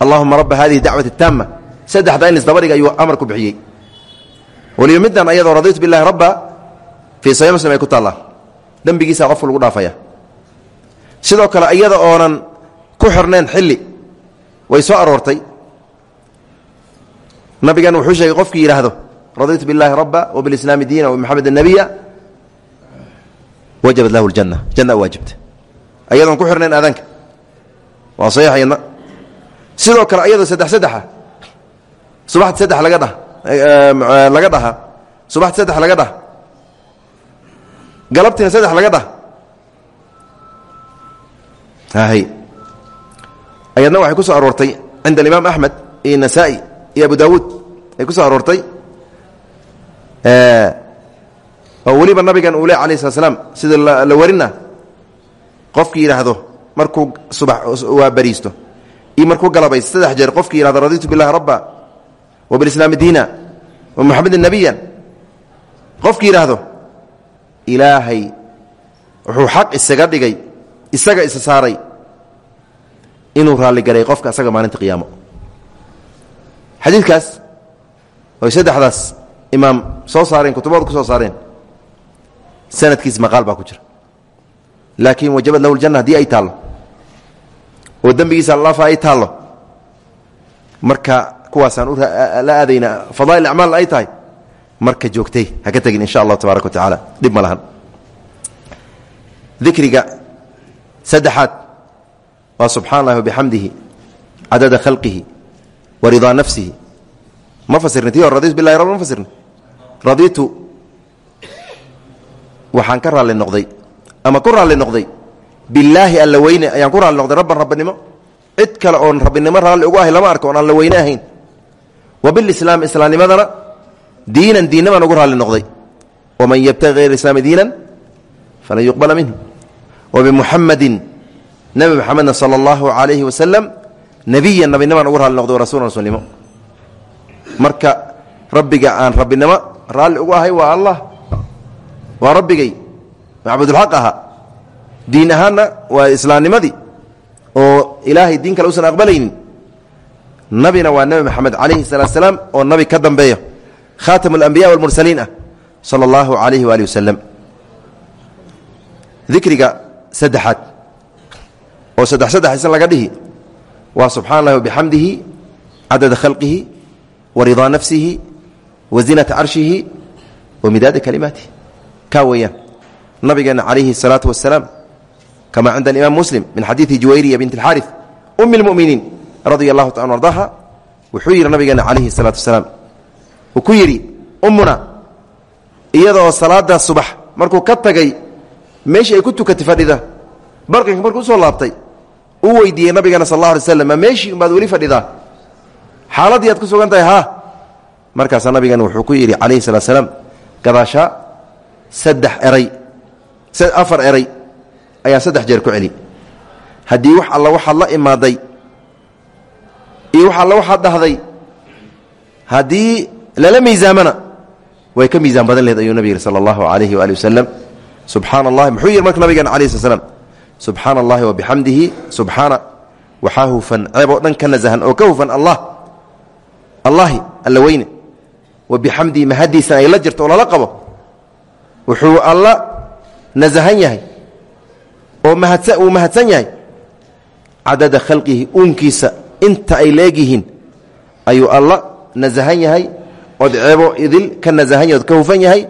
allahuma rabba hadihi dacwati taama saddexdaa in isdabadhiga ayuu amarku bixiyey. Waliba middan ayadoo radiitu billahi rabba fii saxiix muslim ay ku taallaa. Dembigiisaa qofku lagu dhaafaya. Sidoo kale iyada oonan ku xirnayn xilli way soo aroortay. Nabigan wuxuu sheegay qofkii yidhaahdo radiitu billaahi rabba wa bilislaami diina wa bimxamed nebiya wajabat lahu اljanna janna waajibta. Ayadoon ku xirnayn aadaanka. Waa saxiix sidoo kale ayadoo saddex saddexa. Subaxda saddex laga dhah laga dhaha. Subaxti saddex laga dhah galabtiina saddex laga dhah hy ayadna waxay ku soo aroortay cinda alimaam axmed iyo nasaa-i iyo abu daawuud. Ay ku soo aroortay oo weliba nabigan uu le alayh slat slam sida la warina qofkii yidhaahdo markuu bariisto. Iyo markuu galabaysto saddex jeer qofkii yihahdo raditu billahi rabba wbilislaami diina wamuxamedin nebiyan qofkii yidhaahdo ilaahay wuxuu xaq isaga dhigay isaga isa saaray inuu raalligaray qofka asaga maalinta qiyaamo. Xadiidkaas oy saddexdaas imaam soo saareen kutubooda ku soo saareen sanadkiis maqaal baa ku jira. Laakiin wajabad lahu ljanna haddii ay taallo oo dembigiisa allaafa ay taallo marka kuwaasaan la aadayna fadaa'il acmaal ay tahay marka joogtay ha ka tegin insha allahu tabaaraka wa tacaala. Dhib ma lahan. Dikriga saddexaad waa subxana allahi wabixamdihi cadada khalqihi wa ridaa nafsihi. Ma fasirni ti hor raditu billahi rab ma fasirni raditu waxaan ka raalli noqday ama ku raalli noqday billaahi alla weyne ayaan ku raalli noqday rabban rabbinimo cid kale oon rabbinimo raalli ugu ahay lama arko oon alla weyne ahayn. Wa islaamnimadana diinan diinna baan ugu raalli noqday. Waman yabtagi hayr islaami diinan falan yuqbala minhu. Wa bimuxamadin nebi moxamedna sala allahu calayhi wasalam nebiyan nabinimaan ugu raalli noqday rasulan rasuulnimo marka rabbiga aan rabbinimo raalli ugu ahay waa allah waa rabbigay. Macbudulxaq ahaa diin ahaanna waa islaamnimadii oo ilaahay diin kale usan aqbalaynin. Nabina waa nebi moxamed calayhi salaatu salaam oo nabi ka dambeeya. Khaatam alambiya walmursaliin ah sala allahu calayhi waali wasalam dikriga saddexaad. Oo saddex saddex isan laga dhihi. Waa subxana allahi wabixamdihi khalqihi wa ridaa nafsihi wa zinata carshihi wa midaada kaa weeyaan nabigeena calayhi الsalaatu wasalaam kama cinda alimaam muslim min xadiidi juwayriya bint اlxaari umi اlmuminiin radia allahu taala ardaha wuxuu yidhi nabigeena calayhi الsalaatu wasalaam uu ku yidhi ummuna iyadaoo salaada subax markuu ka tagay meeshii ay ku tukatay fadhida barqinka markuu usoo laabtay uu weydiiyey nabigeena sal اllah alay slam ma meeshii umbaad weli fadhidaa xaaladii aad ku sugan tahay ha markaasaa nabigeena wuxuu ku yidhi calayhi salatu salaam gadaashaa saddex eray. Afar eray. Ayaan saddex jeer ku celi. Haddii wax alla waxaad la imaaday iyo wax alla waxaad dhahday haddii lala miisaamana way ka miisaan badan lehed ayuu nabig yihi sala allahu alayhi waali wasalam subxaana allahi muxuu yihi marka nabigeena alayh sl slam subxaana allahi wabixamdihi subxaana waxaa hufan dhan ka nasahan oo ka hufan allah. Allahi alla weyne wabixamdihi mahadiisana ay la jirto oo lala wuxuu alla nasahan yahay oo uu mahadsan yahay. Cadada khalqihi uunkiisa inta ay leegyihiin ayuu alla nasahan yahay. Ood ceebo idil ka nasahan yahy od ka hufan yahay.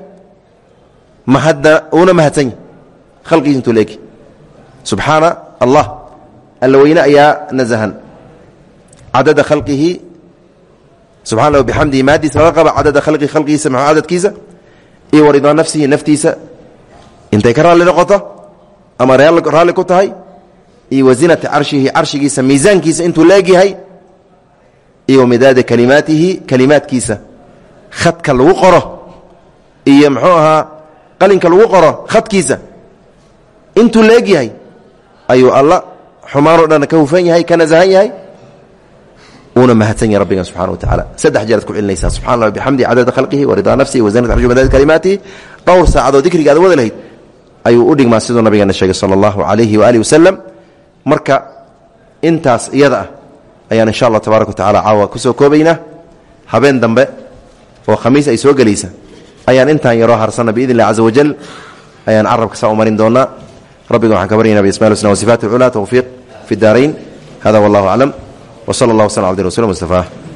Mahadna uuna mahadsan yahay. Khalqigiisa intuu subxaana allah alla weyne ayaa nasahan. Cadada khalqihi subxana bixamdihi mahadiisa lala qaba cadada khalqihi khalqigiisa maxuu cadadkiisa iyo waridaa nafsihi naftiisa. Intay ka raalli noqoto ama raalli ku tahay iyo wasinata carshihi carshigiisa miisaankiisa intuu leegyahay iyo midaada kalimaatihi kalimaadkiisa. Khadka lagu qoro iyo muxuu ahaa qalinka lagu qoro khadkiisa. Intuu leegyahay ayuu alla xumaanoo dhan ka hufan yahay ka nasahan yahay uuna mahadsan yahay rabbigan subxana wa tacala saddex jeeraad ku celinaysaa subxana allah bixamdi cadada khalqihi waridaa nafsihi wazinat arshi midaada kalimaatihi dhowr saacadoo dikriga aad wada lahayd ayuu u dhigmaa siduu nabigeena sheegay sala allahu calayhi waaalih wasalam marka intaas iyada ah ayaan insha allah tabaaraka wa tacala caawa ku soo koobaynaa habeen dambe oo khamiis ay soo gelaysa ayaan intaan yaroo harsana biidn illahi caza wajal ayaan carabka saa u marin doonaa. Rabbiga waxaan ka baryaynaa biasmail husna wasifaati alculaa tawfiiq fi daarayn hada wallahu aclam w sala allah waslam abdi rasul mustafa